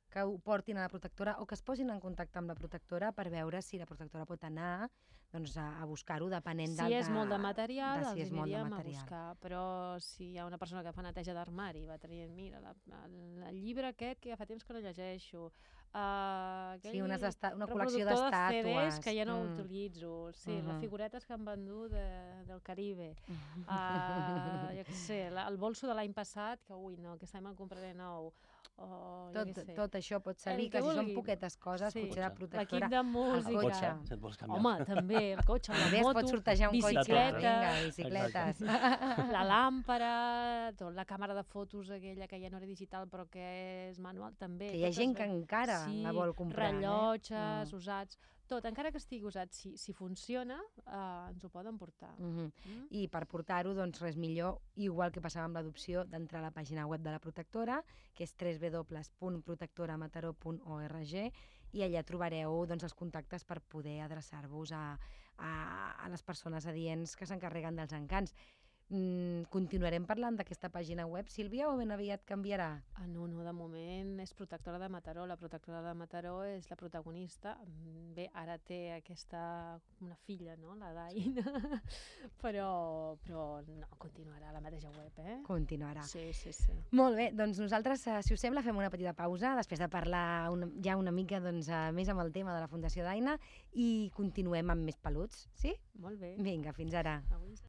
que ho portin a la protectora o que es posin en contacte amb la protectora per veure si la protectora pot anar doncs, a, a buscar-ho depenent Si del, és molt de material, de si els és molt de aniríem a material. buscar, però si hi ha una persona que fa neteja d'armari, va traient, mira, la, el, el llibre aquest que ja fa temps que no llegeixo, uh, Sí, unes una col·lecció de d'estàtues. CDs que ja no Mm. utilitzo, sí, les Mhm. figuretes que han vendut de, del Caribe, uh, jo què sé, la, el bolso de l'any passat, que ui, no, aquest any me'n compraré nou, o jo tot, què sé. tot això pot servir, El que, que si són vulguin. poquetes coses, Sí. potser la Cotxe. protectora... L'equip de música. cotxe. Si et vols canviar. Home, també, el cotxe, la moto, pot sortejar un cotxe. bicicleta, Vinga, bicicletes. la làmpara, tot, la càmera de fotos aquella que ja no era digital però que és manual també. que hi ha gent que encara sí, la vol comprar. rellotges Mm. usats, tot, encara que estigui usat, si, si funciona, eh, ens ho poden portar. Mm -hmm. Mm? I per portar-ho, doncs res millor, igual que passava amb l'adopció, d'entrar a la pàgina web de la protectora, que és www.protectoramataró.org, i allà trobareu doncs, els contactes per poder adreçar-vos a, a, a les persones adients que s'encarreguen dels encants. Mm, continuarem parlant d'aquesta pàgina web, Sílvia, o ben aviat canviarà? Ah, no, no, de moment és protectora de Mataró. La protectora de Mataró és la protagonista. Mm, Bé, ara té aquesta... una filla, no?, la Daina. però, però no, continuarà la mateixa web, eh? Continuarà. Sí, sí, sí. Molt bé, doncs nosaltres, eh, si us sembla, fem una petita pausa després de parlar una, ja una mica doncs, eh, més amb el tema de la Fundació Daina i continuem amb més peluts, sí? Molt bé. Vinga, fins ara. Avui...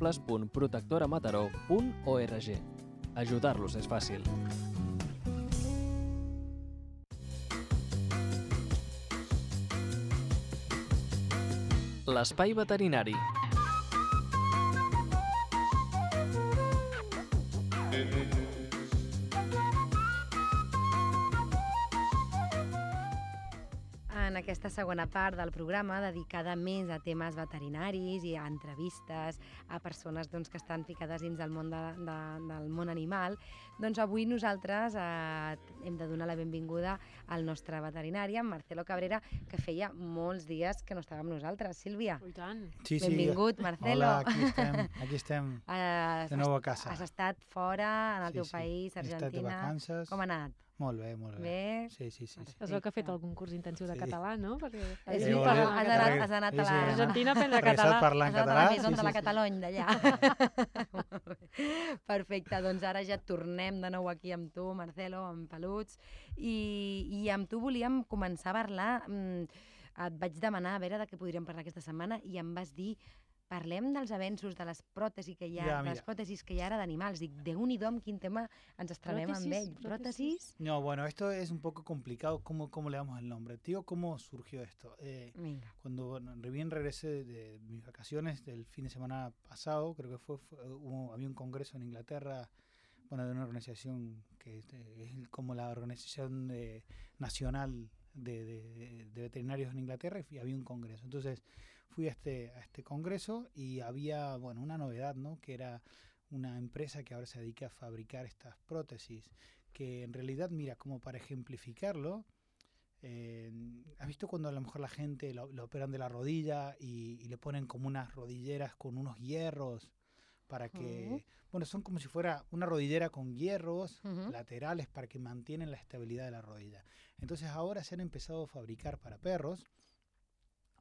www.protectoramataró.org Ajudar-los és fàcil. L'espai veterinari. En aquesta segona part del programa, dedicada més a temes veterinaris i a entrevistes a persones doncs, que estan ficades dins del món, de, de, del món animal, doncs avui nosaltres eh, hem de donar la benvinguda al nostre veterinari, en Marcelo Cabrera, que feia molts dies que no estava amb nosaltres. Sílvia, tant. Sí, sí. benvingut, Marcelo. Hola, aquí estem, aquí estem Eh, de nou a casa. Has estat fora, en el Sí, teu sí. país, He estat de Argentina. vacances. Com ha anat? Molt bé, molt bé. Bé? Sí, sí, sí. sí. Es veu que ha fet algun curs intensiu de Sí. català, no? Perquè Sí, veritat, bueno, has anat, has anat sí, a sí, la... he Argentina a aprendre català. Has anat a català. la Maison sí, de la sí, sí. Catalony, d'allà. Perfecte, doncs ara ja tornem de nou aquí amb tu, Marcelo, amb Peluts, i, i amb tu volíem començar a parlar, mm, et vaig demanar a veure de què podríem parlar aquesta setmana i em vas dir parlem dels avenços de les pròtesis que hi ha, Ja, de les pròtesis que hi ha ara d'animals. Dic, déu-n'hi-do amb quin tema ens estrenem amb ell. pròtesis. Pròtesis? No, bueno, esto es un poco complicado. ¿Cómo, cómo le damos el nombre? Te digo cómo surgió esto. Eh, cuando bueno, bien regresé de mis vacaciones del fin de semana pasado, creo que fue, fue- hubo- había un congreso en Inglaterra, bueno, de una organización que es, de- es como la organización de- nacional de, de- de veterinarios en Inglaterra y había un congreso. Entonces fui a este, a este congreso y había, bueno, una novedad, ¿no? Que era una empresa que ahora se dedica a fabricar estas prótesis, que en realidad, mira, como para ejemplificarlo, eh, ¿has visto cuando a lo mejor la gente lo, lo operan de la rodilla y, y, le ponen como unas rodilleras con unos hierros para que, uh -huh. bueno, son como si fuera una rodillera con hierros uh -huh. laterales para que mantienen la estabilidad de la rodilla. Entonces ahora se han empezado a fabricar para perros.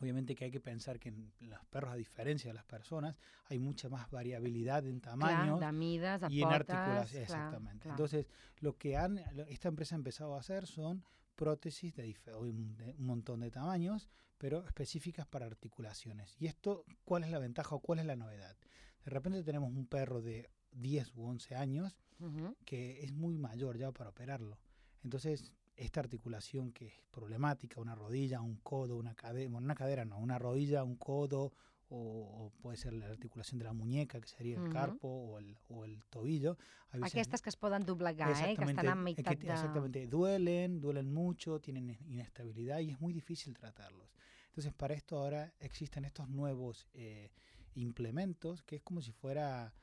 Obviamente que hay que pensar que en los perros, a diferencia de las personas, hay mucha más variabilidad en tamaños clar, de mides, de y en articulación. Clar, exactamente. Entonces, lo que han, esta empresa ha empezado a hacer son prótesis de, un, de un montón de tamaños, pero específicas para articulaciones. ¿Y esto cuál es la ventaja o cuál es la novedad? De repente tenemos un perro de 10 u 11 años Uh -huh. que es muy mayor ya para operarlo. Entonces, esta articulación que es problemática, una rodilla, un codo, una cadera, bueno, una cadera no, una rodilla, un codo, o, o, puede ser la articulación de la muñeca, que sería el uh -huh. carpo o el, o el tobillo. A veces, Aquestes que es poden doblegar, eh, que estan a Exactamente, duelen, duelen mucho, tienen inestabilidad y es muy difícil tratarlos. Entonces, para esto ahora existen estos nuevos eh, implementos que es como si fuera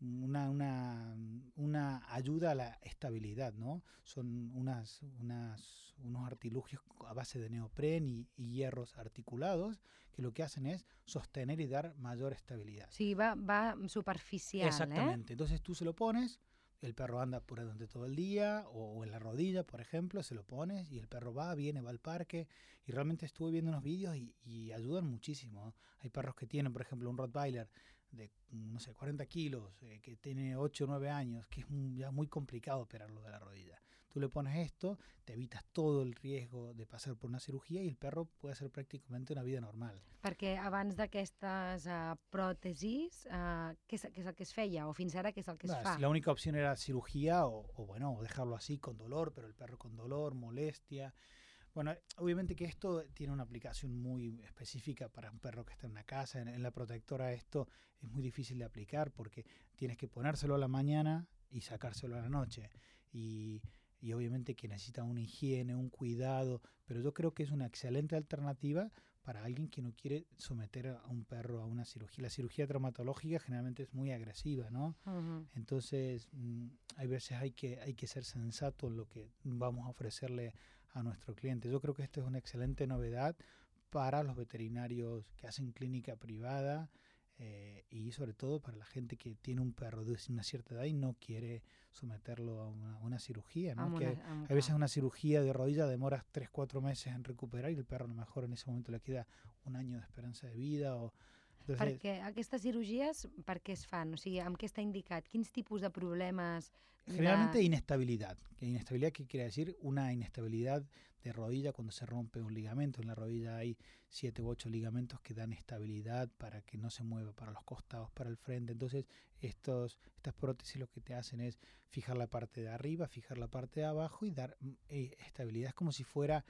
una, una, una, ayuda a la estabilidad, ¿no? Son unas, unas, unos artilugios a base de neopren y, y, hierros articulados que lo que hacen es sostener y dar mayor estabilidad. Sí, va, va superficial. Exactamente. ¿eh? Entonces tú se lo pones, el perro anda por durante todo el día o, o, en la rodilla, por ejemplo, se lo pones y el perro va, viene, va al parque y realmente estuve viendo unos vídeos y, y ayudan muchísimo. Hay perros que tienen, por ejemplo, un Rottweiler de, no sé, 40 kilos, eh, que tiene 8 o 9 años, que es ya muy complicado operarlo de la rodilla. Tú le pones esto, te evitas todo el riesgo de pasar por una cirugía y el perro puede hacer prácticamente una vida normal. Perquè abans d'aquestes uh, pròtesis, uh, què, és, què és el que es feia? O fins ara què és el que es no, fa? La única opción era cirugía o, o, bueno, dejarlo así con dolor, pero el perro con dolor, molestia. Bueno, obviamente que esto tiene una aplicación muy específica para un perro que está en una casa. En, en, la protectora esto es muy difícil de aplicar porque tienes que ponérselo a la mañana y sacárselo a la noche. Y, y obviamente que necesita una higiene, un cuidado, pero yo creo que es una excelente alternativa para alguien que no quiere someter a un perro a una cirugía. La cirugía traumatológica generalmente es muy agresiva, ¿no? Uh -huh. Entonces, mmm, hay veces hay que, hay que ser sensato en lo que vamos a ofrecerle a nuestro cliente. Yo creo que esto es una excelente novedad para los veterinarios que hacen clínica privada eh, y sobre todo para la gente que tiene un perro de una cierta edad y no quiere someterlo a una, una cirugía. ¿no? Que a veces una cirugía de rodilla demora 3-4 meses en recuperar y el perro a lo mejor en ese momento le queda un año de esperança de vida o Entonces, perquè aquestes cirurgies, per què es fan? O sigui, amb què està indicat? Quins tipus de problemes? Generalmente de... inestabilidad. ¿Inestabilidad qué quiere decir? Una inestabilidad de rodilla cuando se rompe un ligamento. En la rodilla hay siete u ocho ligamentos que dan estabilidad para que no se mueva para los costados, para el frente. Entonces, estos, estas prótesis lo que te hacen es fijar la parte de arriba, fijar la parte de abajo y dar eh, estabilidad. Es como si fuera...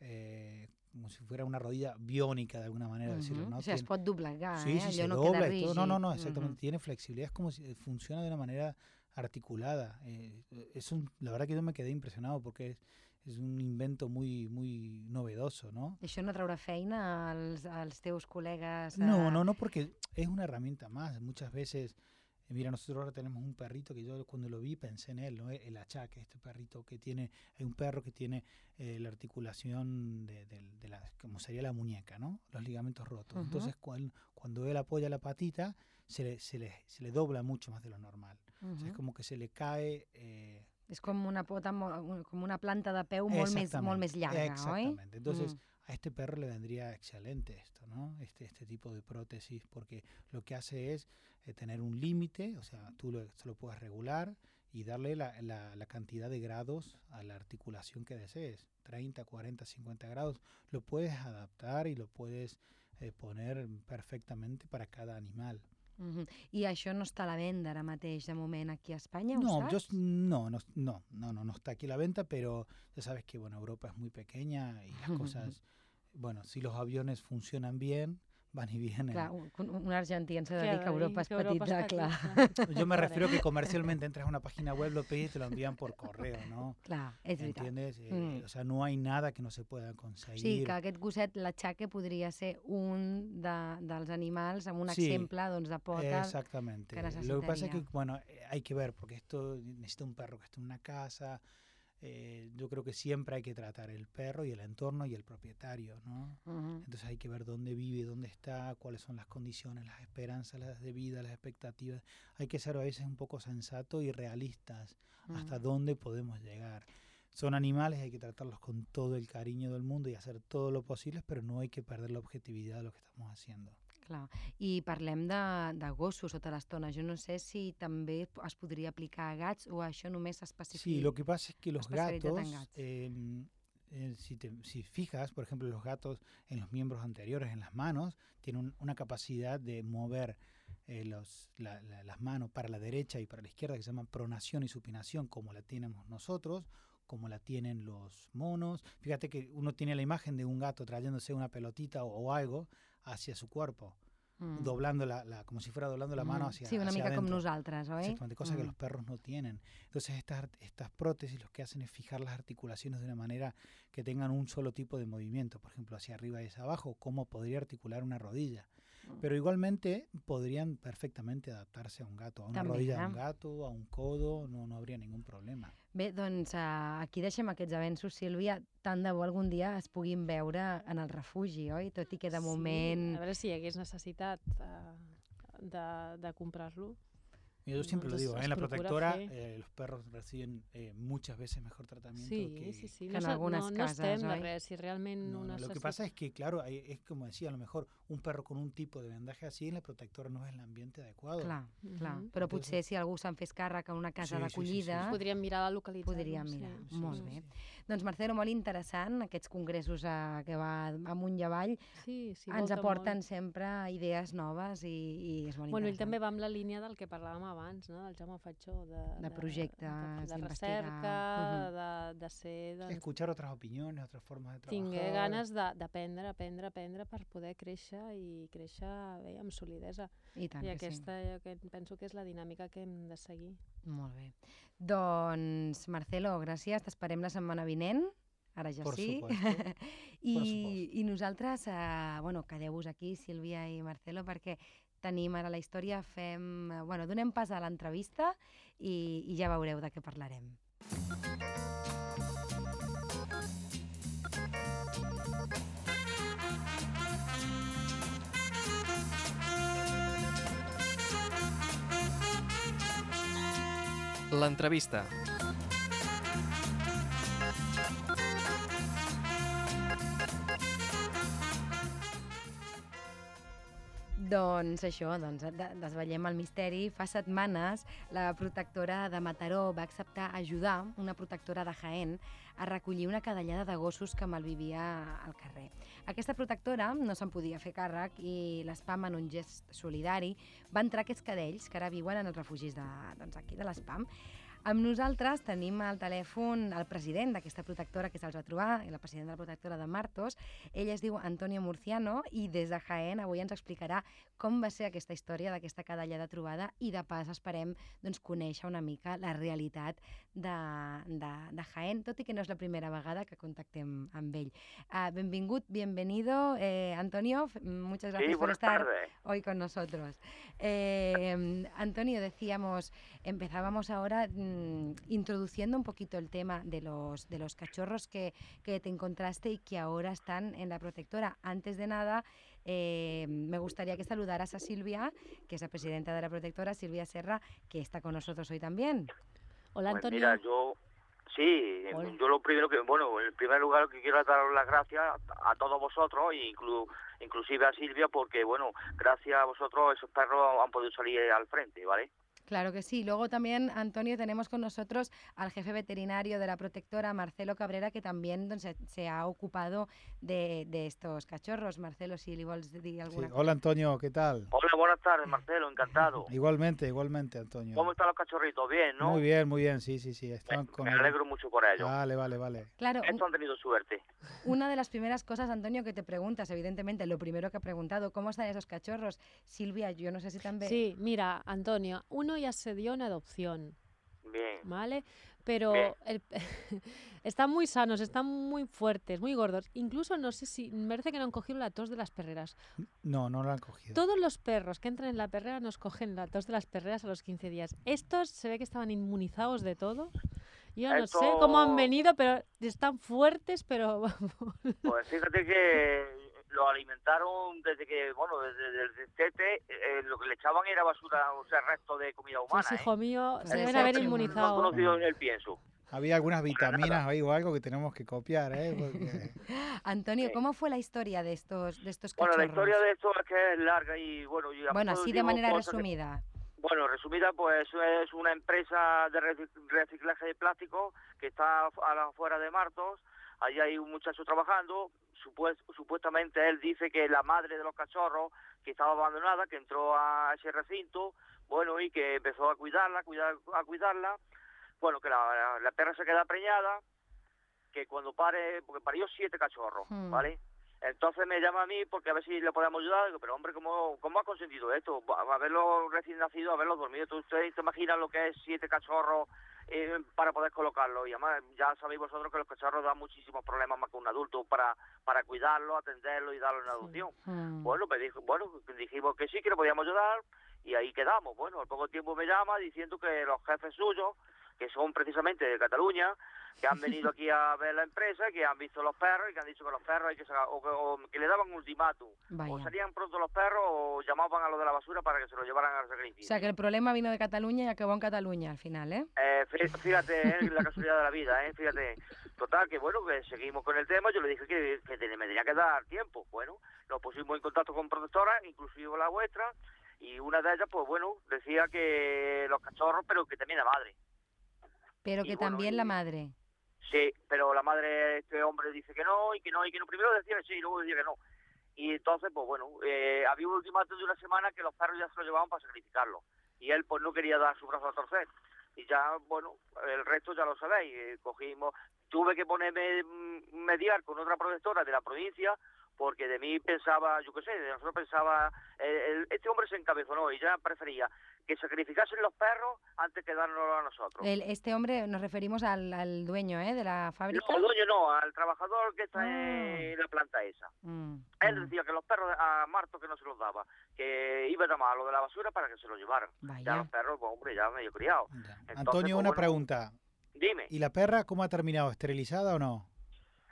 Eh, como si fuera una rodilla biónica de alguna manera uh -huh. decirlo, ¿no? O sea, es pot doblegar, sí, eh? Sí, se no dobla y todo. No, no, no, exactamente. Uh -huh. Tiene flexibilidad, es como si funciona de una manera articulada. Eh, es un, la verdad que yo me quedé impresionado porque es, és un invento muy, muy novedoso, ¿no? Això no traurà feina als, als teus col·legues? No, no, no, porque es una herramienta más. Muchas veces, eh, mira, nosotros ahora tenemos un perrito que yo cuando lo vi pensé en él, ¿no? El achaque, este perrito que tiene, hay un perro que tiene eh, la articulación de, de, de, la, como sería la muñeca, ¿no? Los ligamentos rotos. Uh -huh. Entonces, cuando, cuando él apoya la patita, se le, se le, se le dobla mucho más de lo normal. Uh -huh. o sea, es como que se le cae... Eh, és com una pota, com una planta de peu molt més, molt més llarga, Exactamente. Entonces, mm. a este perro le vendría excelente esto, ¿no? Este, este tipo de prótesis, porque lo que hace es eh, tener un límite, o sea, tú lo, se lo puedes regular y darle la, la, la, cantidad de grados a la articulación que desees, 30, 40, 50 grados, lo puedes adaptar y lo puedes eh, poner perfectamente para cada animal. Uh -huh. I això no està a la venda ara mateix, de moment, aquí a Espanya, no, ho saps? Yo, no, no, no, no, no, no está aquí a la venta, pero ya sabes que, bueno, Europa es muy pequeña y las cosas, bueno, si los aviones funcionan bien, van y vienen. Clar, un, un argentí ens ha de Què dir ha que de dir? Europa és Que Europa és petita, clar. petita. Yo me refiero que comercialmente entras a una página web, lo pedís y te lo envían por correo, ¿no? Clar, és veritat. ¿Entiendes? Eh, Mm. O sea, no hay nada que no se pueda conseguir. sigui que aquest gosset, l'atxaque, podria ser un de, dels animals amb un Sí, exemple doncs, de pota. Exactamente. que Lo que pasa es que, bueno, eh, hay que ver, porque esto necesita un perro que esté en una casa. Eh, yo creo que siempre hay que tratar el perro y el entorno y el propietario, ¿no? Uh Entonces hay que ver dónde vive, dónde está, cuáles son las condiciones, las esperanzas, las de vida, las expectativas. Hay que ser a veces un poco sensato y realistas hasta dónde podemos llegar. Son animales, hay que tratarlos con todo el cariño del mundo y hacer todo lo posible, pero no hay que perder la objetividad de lo que estamos haciendo. Clar. I parlem de, de gossos tota l'estona. Jo no sé si també es podria aplicar a gats o això només s'especifica. Sí, lo que pasa es que los gatos, gats. em, eh, si, te, si fijas, por ejemplo, los gatos en los miembros anteriores, en las manos, tienen un- una capacidad de mover eh, los, la- la- las manos para la derecha y para la izquierda, que se llama pronación y supinación, como la tenemos nosotros, como la tienen los monos. Fíjate que uno tiene la imagen de un gato trayéndose una pelotita o, o algo hacia su cuerpo, Mm. doblando la, la- como si fuera doblando la mano Mm. hacia Sí, una hacia mica com adentro. nosaltres, oi? Exactamente, cosa que Mm. los perros no tienen. Entonces estas, estas prótesis lo que hacen es fijar las articulaciones de una manera que tengan un solo tipo de movimiento, por ejemplo, hacia arriba y hacia abajo, como podría articular una rodilla. Pero igualmente podrían perfectamente adaptarse a un gato, a una També, rodilla de eh? un gato, a un codo, no, no habría ningún problema. Bé, doncs uh, aquí deixem aquests avenços, Sílvia. Tant de bo algun dia es puguin veure en el refugi, oi? Tot i que de Sí, moment... a veure si hi hagués necessitat uh, de, de comprar-lo. Yo siempre lo Entonces, digo, ¿eh? en la protectora eh, los perros reciben eh, muchas veces mejor tratamiento Sí, que, sí, sí. No, en algunes no, no estem res. Si realment No, lo que pasa es que, claro, hay- es como decía, a lo mejor un perro con un tipo de vendaje así en la protectora no es el ambiente adecuado. Clar, clar. Mhm. Però Entonces- potser si algú se'n fes càrrec a una casa Sí, sí, sí, sí. d'acollida... Podríem mirar la localitzar Podríem mirar. Sí. Molt sí, bé. sí. Doncs Marcelo, molt interessant, aquests congressos eh, que va amunt i avall. Sí, sí, ens aporten molt. sempre idees noves i, i és molt Bueno, ell interessant. també va amb la línia del que parlàvem abans, no? del Jaume Fatxó, de, De projectes, de, de recerca, de, de ser... Doncs, Escuchar otras opiniones, otras formas de trabajar. tingué ganes de- d'aprendre, aprendre, aprendre per poder créixer i créixer bé, amb solidesa. I tant I que aquesta jo que penso que és la dinàmica que hem de seguir. sí. Molt bé. Doncs, Marcelo, gràcies. T'esperem la setmana vinent. Ara ja Por sí. I. I nosaltres, eh, bueno, quedeu-vos aquí, Sílvia i Marcelo, perquè tenim ara la història, fem, eh, bueno, donem pas a l'entrevista i, i ja veureu de què parlarem. L'entrevista. Doncs això, doncs, de- desvetllem el misteri. Fa setmanes la protectora de Mataró va acceptar ajudar una protectora de Jaén a recollir una cadellada de gossos que malvivia al carrer. Aquesta protectora no se'n podia fer càrrec i l'ESPAM, en un gest solidari, va entrar aquests cadells que ara viuen en els refugis de, doncs aquí de l'ESPAM. Amb nosaltres tenim al telèfon el president d'aquesta protectora que se'ls va trobar, la presidenta de la protectora de Martos. Ell es diu Antonio Murciano i des de Jaén avui ens explicarà com va ser aquesta història d'aquesta cadellada trobada i de pas esperem doncs, conèixer una mica la realitat de, de, de Jaén, tot i que no és la primera vegada que contactem amb ell. Uh, benvingut, bienvenido, eh, Antonio. Muchas gracias Sí, por estar tardes. hoy con nosotros. Eh, Antonio, decíamos, empezábamos ahora mm, introduciendo un poquito el tema de los, de los cachorros que, que te encontraste y que ahora están en la protectora. Antes de nada, eh, me gustaría que saludaras a Silvia, que es la presidenta de la protectora, Silvia Serra, que está con nosotros hoy también. Hola, Pues Antonio. mira, yo sí, Hola. yo lo primero que, bueno, en primer lugar lo que quiero es daros las gracias a todos vosotros, inclu, inclusive a Silvia, porque bueno, gracias a vosotros esos perros han podido salir al frente, ¿vale? Claro que sí. Luego también, Antonio, tenemos con nosotros al jefe veterinario de la protectora, Marcelo Cabrera, que también se, se ha ocupado de, de estos cachorros. Marcelo, si le vols dir Sí, alguna Hola Antonio, ¿qué tal? Hola, buenas tardes, Marcelo, encantado. Igualmente, igualmente, Antonio. ¿Cómo están los cachorritos? Bien, ¿no? Muy bien, muy bien, sí, sí, sí. Estaban Me, con me el- alegro mucho por ello. Vale, vale, vale. Claro, un- Estos han tenido suerte. una de las primeras cosas, Antonio, que te preguntas, evidentemente, lo primero que ha preguntado, ¿cómo están esos cachorros? Silvia, yo no sé si también... Sí, mira, Antonio, uno ya se dio en adopción, Bien. ¿vale? Pero Bien. el- están muy sanos, están muy fuertes, muy gordos. Incluso no sé si, me parece que no han cogido la tos de las perreras. No, no lo han cogido. Todos los perros que entran en la perrera nos cogen la tos de las perreras a los 15 días. Estos se ve que estaban inmunizados de todo. Yo no sé cómo han venido, pero están fuertes, pero vamos. Pues fíjate que lo alimentaron desde que, bueno, desde el destete, eh, lo que le echaban era basura, o sea, resto de comida humana. Pues ¿eh? hijo mío, se Debe deben haber que No inmunizado. conocido el pienso. Había algunas vitaminas ahí o algo que tenemos que copiar, ¿eh? Porque- Antonio. ¿cómo fue la historia de estos, de estos Bueno, cachorros? la historia de esto es que es larga y, bueno... y a Bueno, así de manera cosas que- resumida. Bueno, resumida, pues es una empresa de reci- reciclaje de plástico que está a la afuera de Martos. Allí hay un muchacho trabajando. Supues- supuestamente él dice que la madre de los cachorros, que estaba abandonada, que entró a ese recinto, bueno, y que empezó a cuidarla, cuidar, a cuidarla. Bueno, que la, la- perra se queda preñada, que cuando pare, porque parió siete cachorros, Hmm. ¿vale? Entonces me llama a mí porque a ver si le podemos ayudar. Digo, pero hombre, ¿cómo, ¿cómo ha consentido esto? Haberlo recién nacido, haberlo dormido. ¿Tú- ¿Ustedes se imaginan lo que es siete cachorros eh, para poder colocarlo? Y además ya sabéis vosotros que los cachorros dan muchísimos problemas más que un adulto para, para cuidarlo, atenderlo y darlo en adopción. Mm. Bueno, me dijo, bueno, dijimos que sí, que le podíamos ayudar y ahí quedamos. Bueno, al poco tiempo me llama diciendo que los jefes suyos, que son precisamente de Cataluña, que han venido aquí a ver la empresa, que han visto los perros y que han dicho que los perros hay que sacar, o que, o que le daban un ultimátum. O salían pronto los perros o llamaban a los de la basura para que se los llevaran al O sacrificio. sea, que el problema vino de Cataluña y acabó en Cataluña al final, ¿eh? Eh, fí- fíjate, eh, la casualidad de la vida, eh, fíjate. Total, que bueno, que seguimos con el tema. Yo le dije que, me tenía que dar tiempo. Bueno, nos pusimos en contacto con protectoras, inclusive la vuestra, y una de ellas, pues bueno, decía que los cachorros, pero que también la madre. Pero que también la madre. Sí, pero la madre este hombre dice que no, y que no, y que no. Primero decía que sí, y luego decía que no. Y entonces, pues bueno, eh, había un ultimátum de una semana que los perros ya se lo llevaban para sacrificarlo. Y él, pues no quería dar su brazo a torcer. Y ya, bueno, el resto ya lo sabéis. eh, cogimos, tuve que ponerme mm, mediar con otra protectora de la provincia porque de mí pensaba, yo qué sé, de nosotros pensaba, eh, el- este hombre se encabezonó y ya prefería que sacrificasen los perros antes que dárnoslo a nosotros. El- este hombre, nos referimos al, al dueño, ¿eh? De la fábrica. No, al dueño no, al trabajador que está Ah. en la planta esa. Mm, Él mm, decía que los perros a Marto que no se los daba, que iba a llamar a lo de la basura para que se los llevaran. Ya los perros, pues hombre, ya medio. Entonces, Antonio, pues, una bueno. pregunta. Dime, ¿Y la perra cómo ha terminado? ¿Esterilizada o no?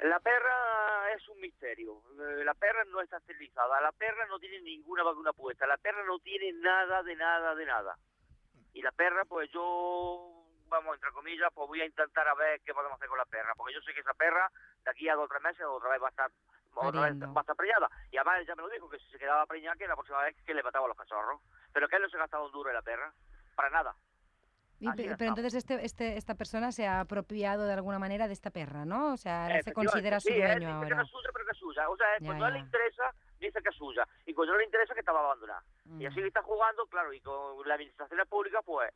La perra es un misterio. Eh, La perra no está esterilizada, la perra no tiene ninguna vacuna puesta, la perra no tiene nada de nada de nada. Y la perra, pues yo, vamos, entre comillas, pues voy a intentar a ver qué podemos hacer con la perra, porque yo sé que esa perra de aquí a dos o tres meses otra vez va a estar otra vez va a estar preñada. Y además ella me lo dijo, que si se quedaba preñada, que la próxima vez que le mataba a los cachorros. Pero que él no se gastaba un duro en la perra, para nada. Y pero entonces este, este, esta persona se ha apropiado de alguna manera de esta perra, ¿no? O sea, ahora se considera su sí, él dueño que ahora. no es suya, pero que es suya. O sea, Ya, cuando a él le ya. interesa, dice que es suya. Y cuando no le interesa, que estaba abandonada. Y así Mm. está jugando, claro, y con la administración pública, pues,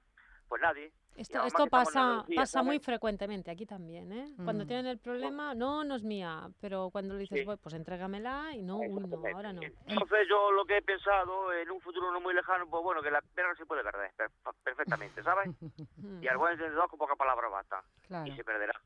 pues nadie. Esto, esto pasa, pasa muy frecuentemente aquí también, ¿eh? Cuando Mm. tienen el problema, no, no es mía, pero cuando le dices, Sí. "Bueno, pues entrégamela y no, uy, no, Exactamente. ahora no. Entonces yo lo que he pensado, en un futuro no muy lejano, pues bueno, que la perra se puede perder per- perfectamente, ¿sabes? Y al buen entendedor con pocas palabras basta. Claro. y se perderá.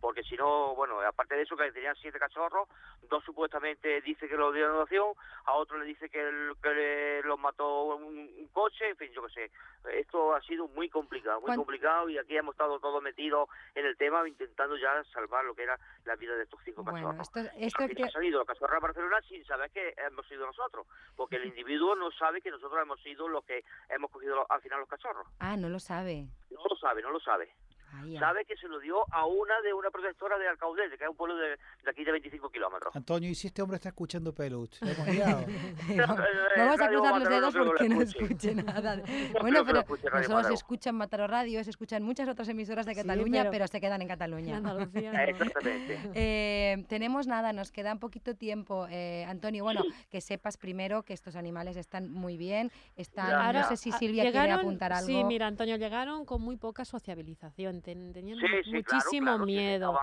Porque si no, bueno, aparte de eso, que tenían siete cachorros, dos supuestamente dice que lo dieron en adopción, a otro le dice que, el- que los mató un, un coche, en fin, yo qué sé. Esto ha sido muy complicado, muy ¿Cuán- complicado y aquí hemos estado todos metidos en el tema intentando ya salvar lo que era la vida de estos cinco Bueno, cachorros. esto, esto al final que- ha salido los cachorros de Barcelona sin saber que hemos sido nosotros, porque el individuo no sabe que nosotros hemos sido los que hemos cogido al final los cachorros. Ah, no lo sabe. No lo sabe, no lo sabe. Vaya. sabe que se lo dio a una de una protectora de Alcaudete, que es un pueblo de, de aquí de 25 kilómetros. Antonio, ¿y si este hombre está escuchando Peluch? ¿Le hemos liado? Vamos a Radio cruzar los dedos porque no escuche. nada. Bueno, pero escuche no Radio solo se Mataró. escucha en Mataró Radio, se escuchan muchas otras emisoras de Sí, Cataluña, pero- pero se quedan en Cataluña. No. Exactamente. Eh, tenemos nada, nos queda un poquito tiempo. Eh, Antonio, bueno, que sepas primero que estos animales están muy bien. Están, Ya, no ya. sé si Ah, Silvia quiere apuntar algo. Sí, mira, Antonio, llegaron con muy poca sociabilización, ten- tenían Sí, mu- sí, claro, muchísimo claro, miedo,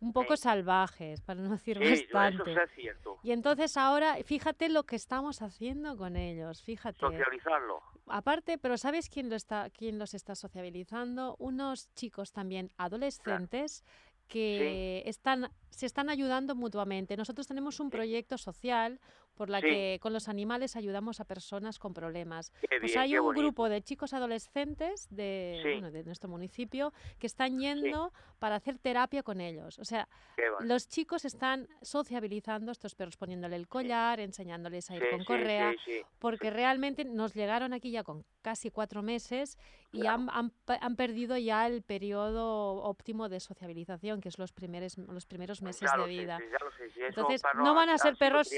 un poco salvajes, para no decir eso bastante. sí es cierto. Y entonces ahora, fíjate lo que estamos haciendo con ellos, fíjate. Socializarlo. Aparte, pero ¿sabes quién, lo está, quién los está sociabilizando? Unos chicos también adolescentes que están, se están ayudando mutuamente. Nosotros tenemos un proyecto social por la Sí. que con los animales ayudamos a personas con problemas. Qué Pues bien, hay un bonito. grupo de chicos adolescentes de, Sí. bueno, de nuestro municipio que están yendo para hacer terapia con ellos. O sea, bueno. los chicos están sociabilizando a estos perros, poniéndole el collar, enseñándoles a ir Sí, con sí, correa, sí, sí. porque realmente nos llegaron aquí ya con casi cuatro meses y Claro. han, han han perdido ya el periodo óptimo de sociabilización, que es los primeros, los primeros meses de vida. sí, sí, Entonces, no van a ser perros-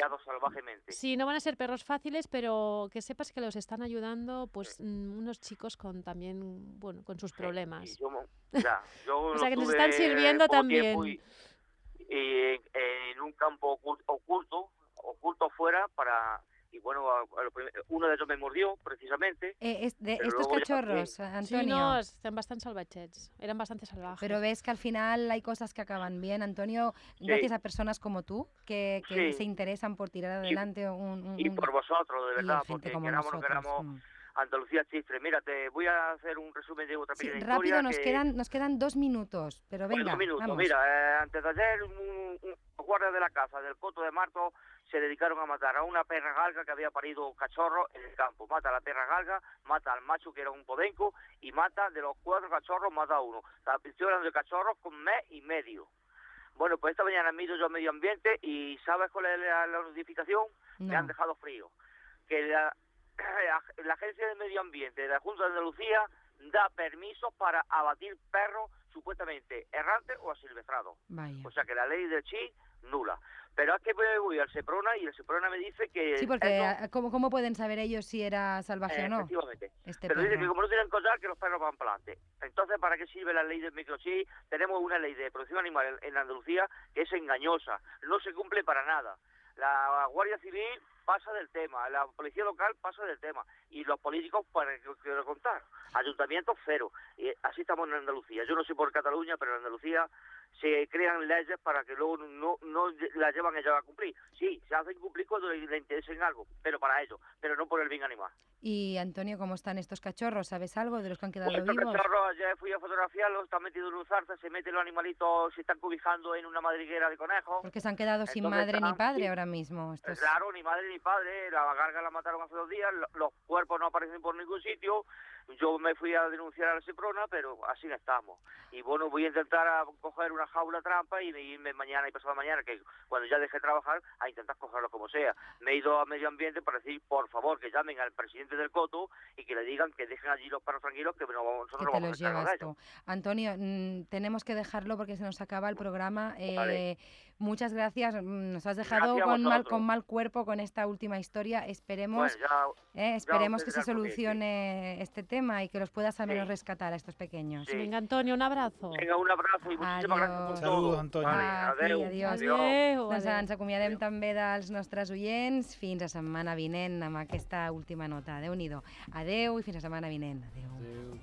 Sí, no van a ser perros fáciles, pero que sepas que los están ayudando pues mm, unos chicos con también, bueno, con sus problemas. y yo mo- ya, yo O sea, que nos tuve están sirviendo también. Y, y en un campo ocul- oculto, oculto fuera para... Y bueno, a- a lo uno de ellos me mordió, precisamente. Eh, es de Pero estos luego ya cachorros, Sí, Antonio. no, están bastante salvachets, eran bastante salvajes. Pero ves que al final hay cosas que acaban bien, Antonio, gracias a personas como tú que, que Sí. se interesan por tirar Y- adelante un, un- Y por vosotros, de verdad, porque queramos nosotros. queramos, mm. Andalucía chifre. Mira, te voy a hacer un resumen de otra Sí, pequeña rápido, historia nos que- quedan, nos quedan dos minutos, pero venga, un minuto. vamos. Mira, eh, antes de ayer, un, un guardia de la casa del Coto de Marto se dedicaron a matar a una perra galga que había parido cachorro en el campo. Mata a la perra galga, mata al macho que era un podenco y mata de los cuatro cachorros, mata a uno. La hablando de cachorros con mes y medio. Bueno, pues esta mañana me he ido yo a medio ambiente y ¿sabes cuál es la, la notificación? Me han dejado frío. Que la, la Agencia de Medio Ambiente de la Junta de Andalucía da permisos para abatir perros supuestamente errantes o asilvestrados. O sea que la ley del chi, nula. Pero es que me voy al Seprona y el Seprona me dice que... Sí, porque eso, ah, ¿cómo, ¿cómo pueden saber ellos si era salvaje eh, o no? Efectivamente. Este Pero dice que perro? como no tienen collar, que los perros van para adelante. Entonces, ¿para qué sirve la ley del microchip? Tenemos una ley de protección animal en, en Andalucía que es engañosa, no se cumple para nada. La Guardia Civil pasa del tema, la Policía Local pasa del tema, y los políticos, para que os quiero contar, ayuntamientos cero. Y así estamos en Andalucía. Yo no sé por Cataluña, pero en Andalucía se crean leyes para que luego no, no las llevan ellos a cumplir. Sí, se hacen cumplir cuando le, interesen algo, pero para ellos, pero no por el bien animal. Y Antonio, ¿cómo están estos cachorros? ¿Sabes algo de los que han quedado Pues estos vivos? cachorros, ayer fui a fotografiarlos, están metidos en un zarza, se meten los animalitos, se están cubijando en una madriguera de conejos. Porque se han quedado sin madre ni están- padre sí. ahora mismo. Estos... Claro, ni madre ni padre, la garga la mataron hace dos días, lo- los cuerpos no aparecen por ningún sitio. Yo me fui a denunciar al Seprona, pero así no estamos. Y bueno, voy a intentar a coger una jaula trampa y irme mañana y pasado mañana, que cuando ya deje de trabajar, a intentar cogerlo como sea. Me he ido a medio ambiente para decir, por favor, que llamen al presidente del Coto y que le digan que dejen allí los perros tranquilos, que no, nosotros que no te vamos los a llevas tú. Antonio, mm, tenemos que dejarlo porque se nos acaba el programa. Vale. Muchas gracias. mm, Nos has dejado con mal, con mal cuerpo con esta última historia. Esperemos, Bueno, ya, eh, esperemos que se tendrán que decir. solucione este tema y que los puedas al menos Sí. rescatar a estos pequeños. Sí. Venga, Antonio, un abrazo. venga, un abrazo y muchísimas gracias por Adiós. todo. Saludos, Antonio. Vale, A ti, adeu, adiós. adiós. Adéu, Doncs adéu. ens acomiadem també dels nostres oients fins a setmana vinent amb aquesta última nota. Adéu-n'hi-do. Adéu i fins a setmana vinent. Adéu. Adéu.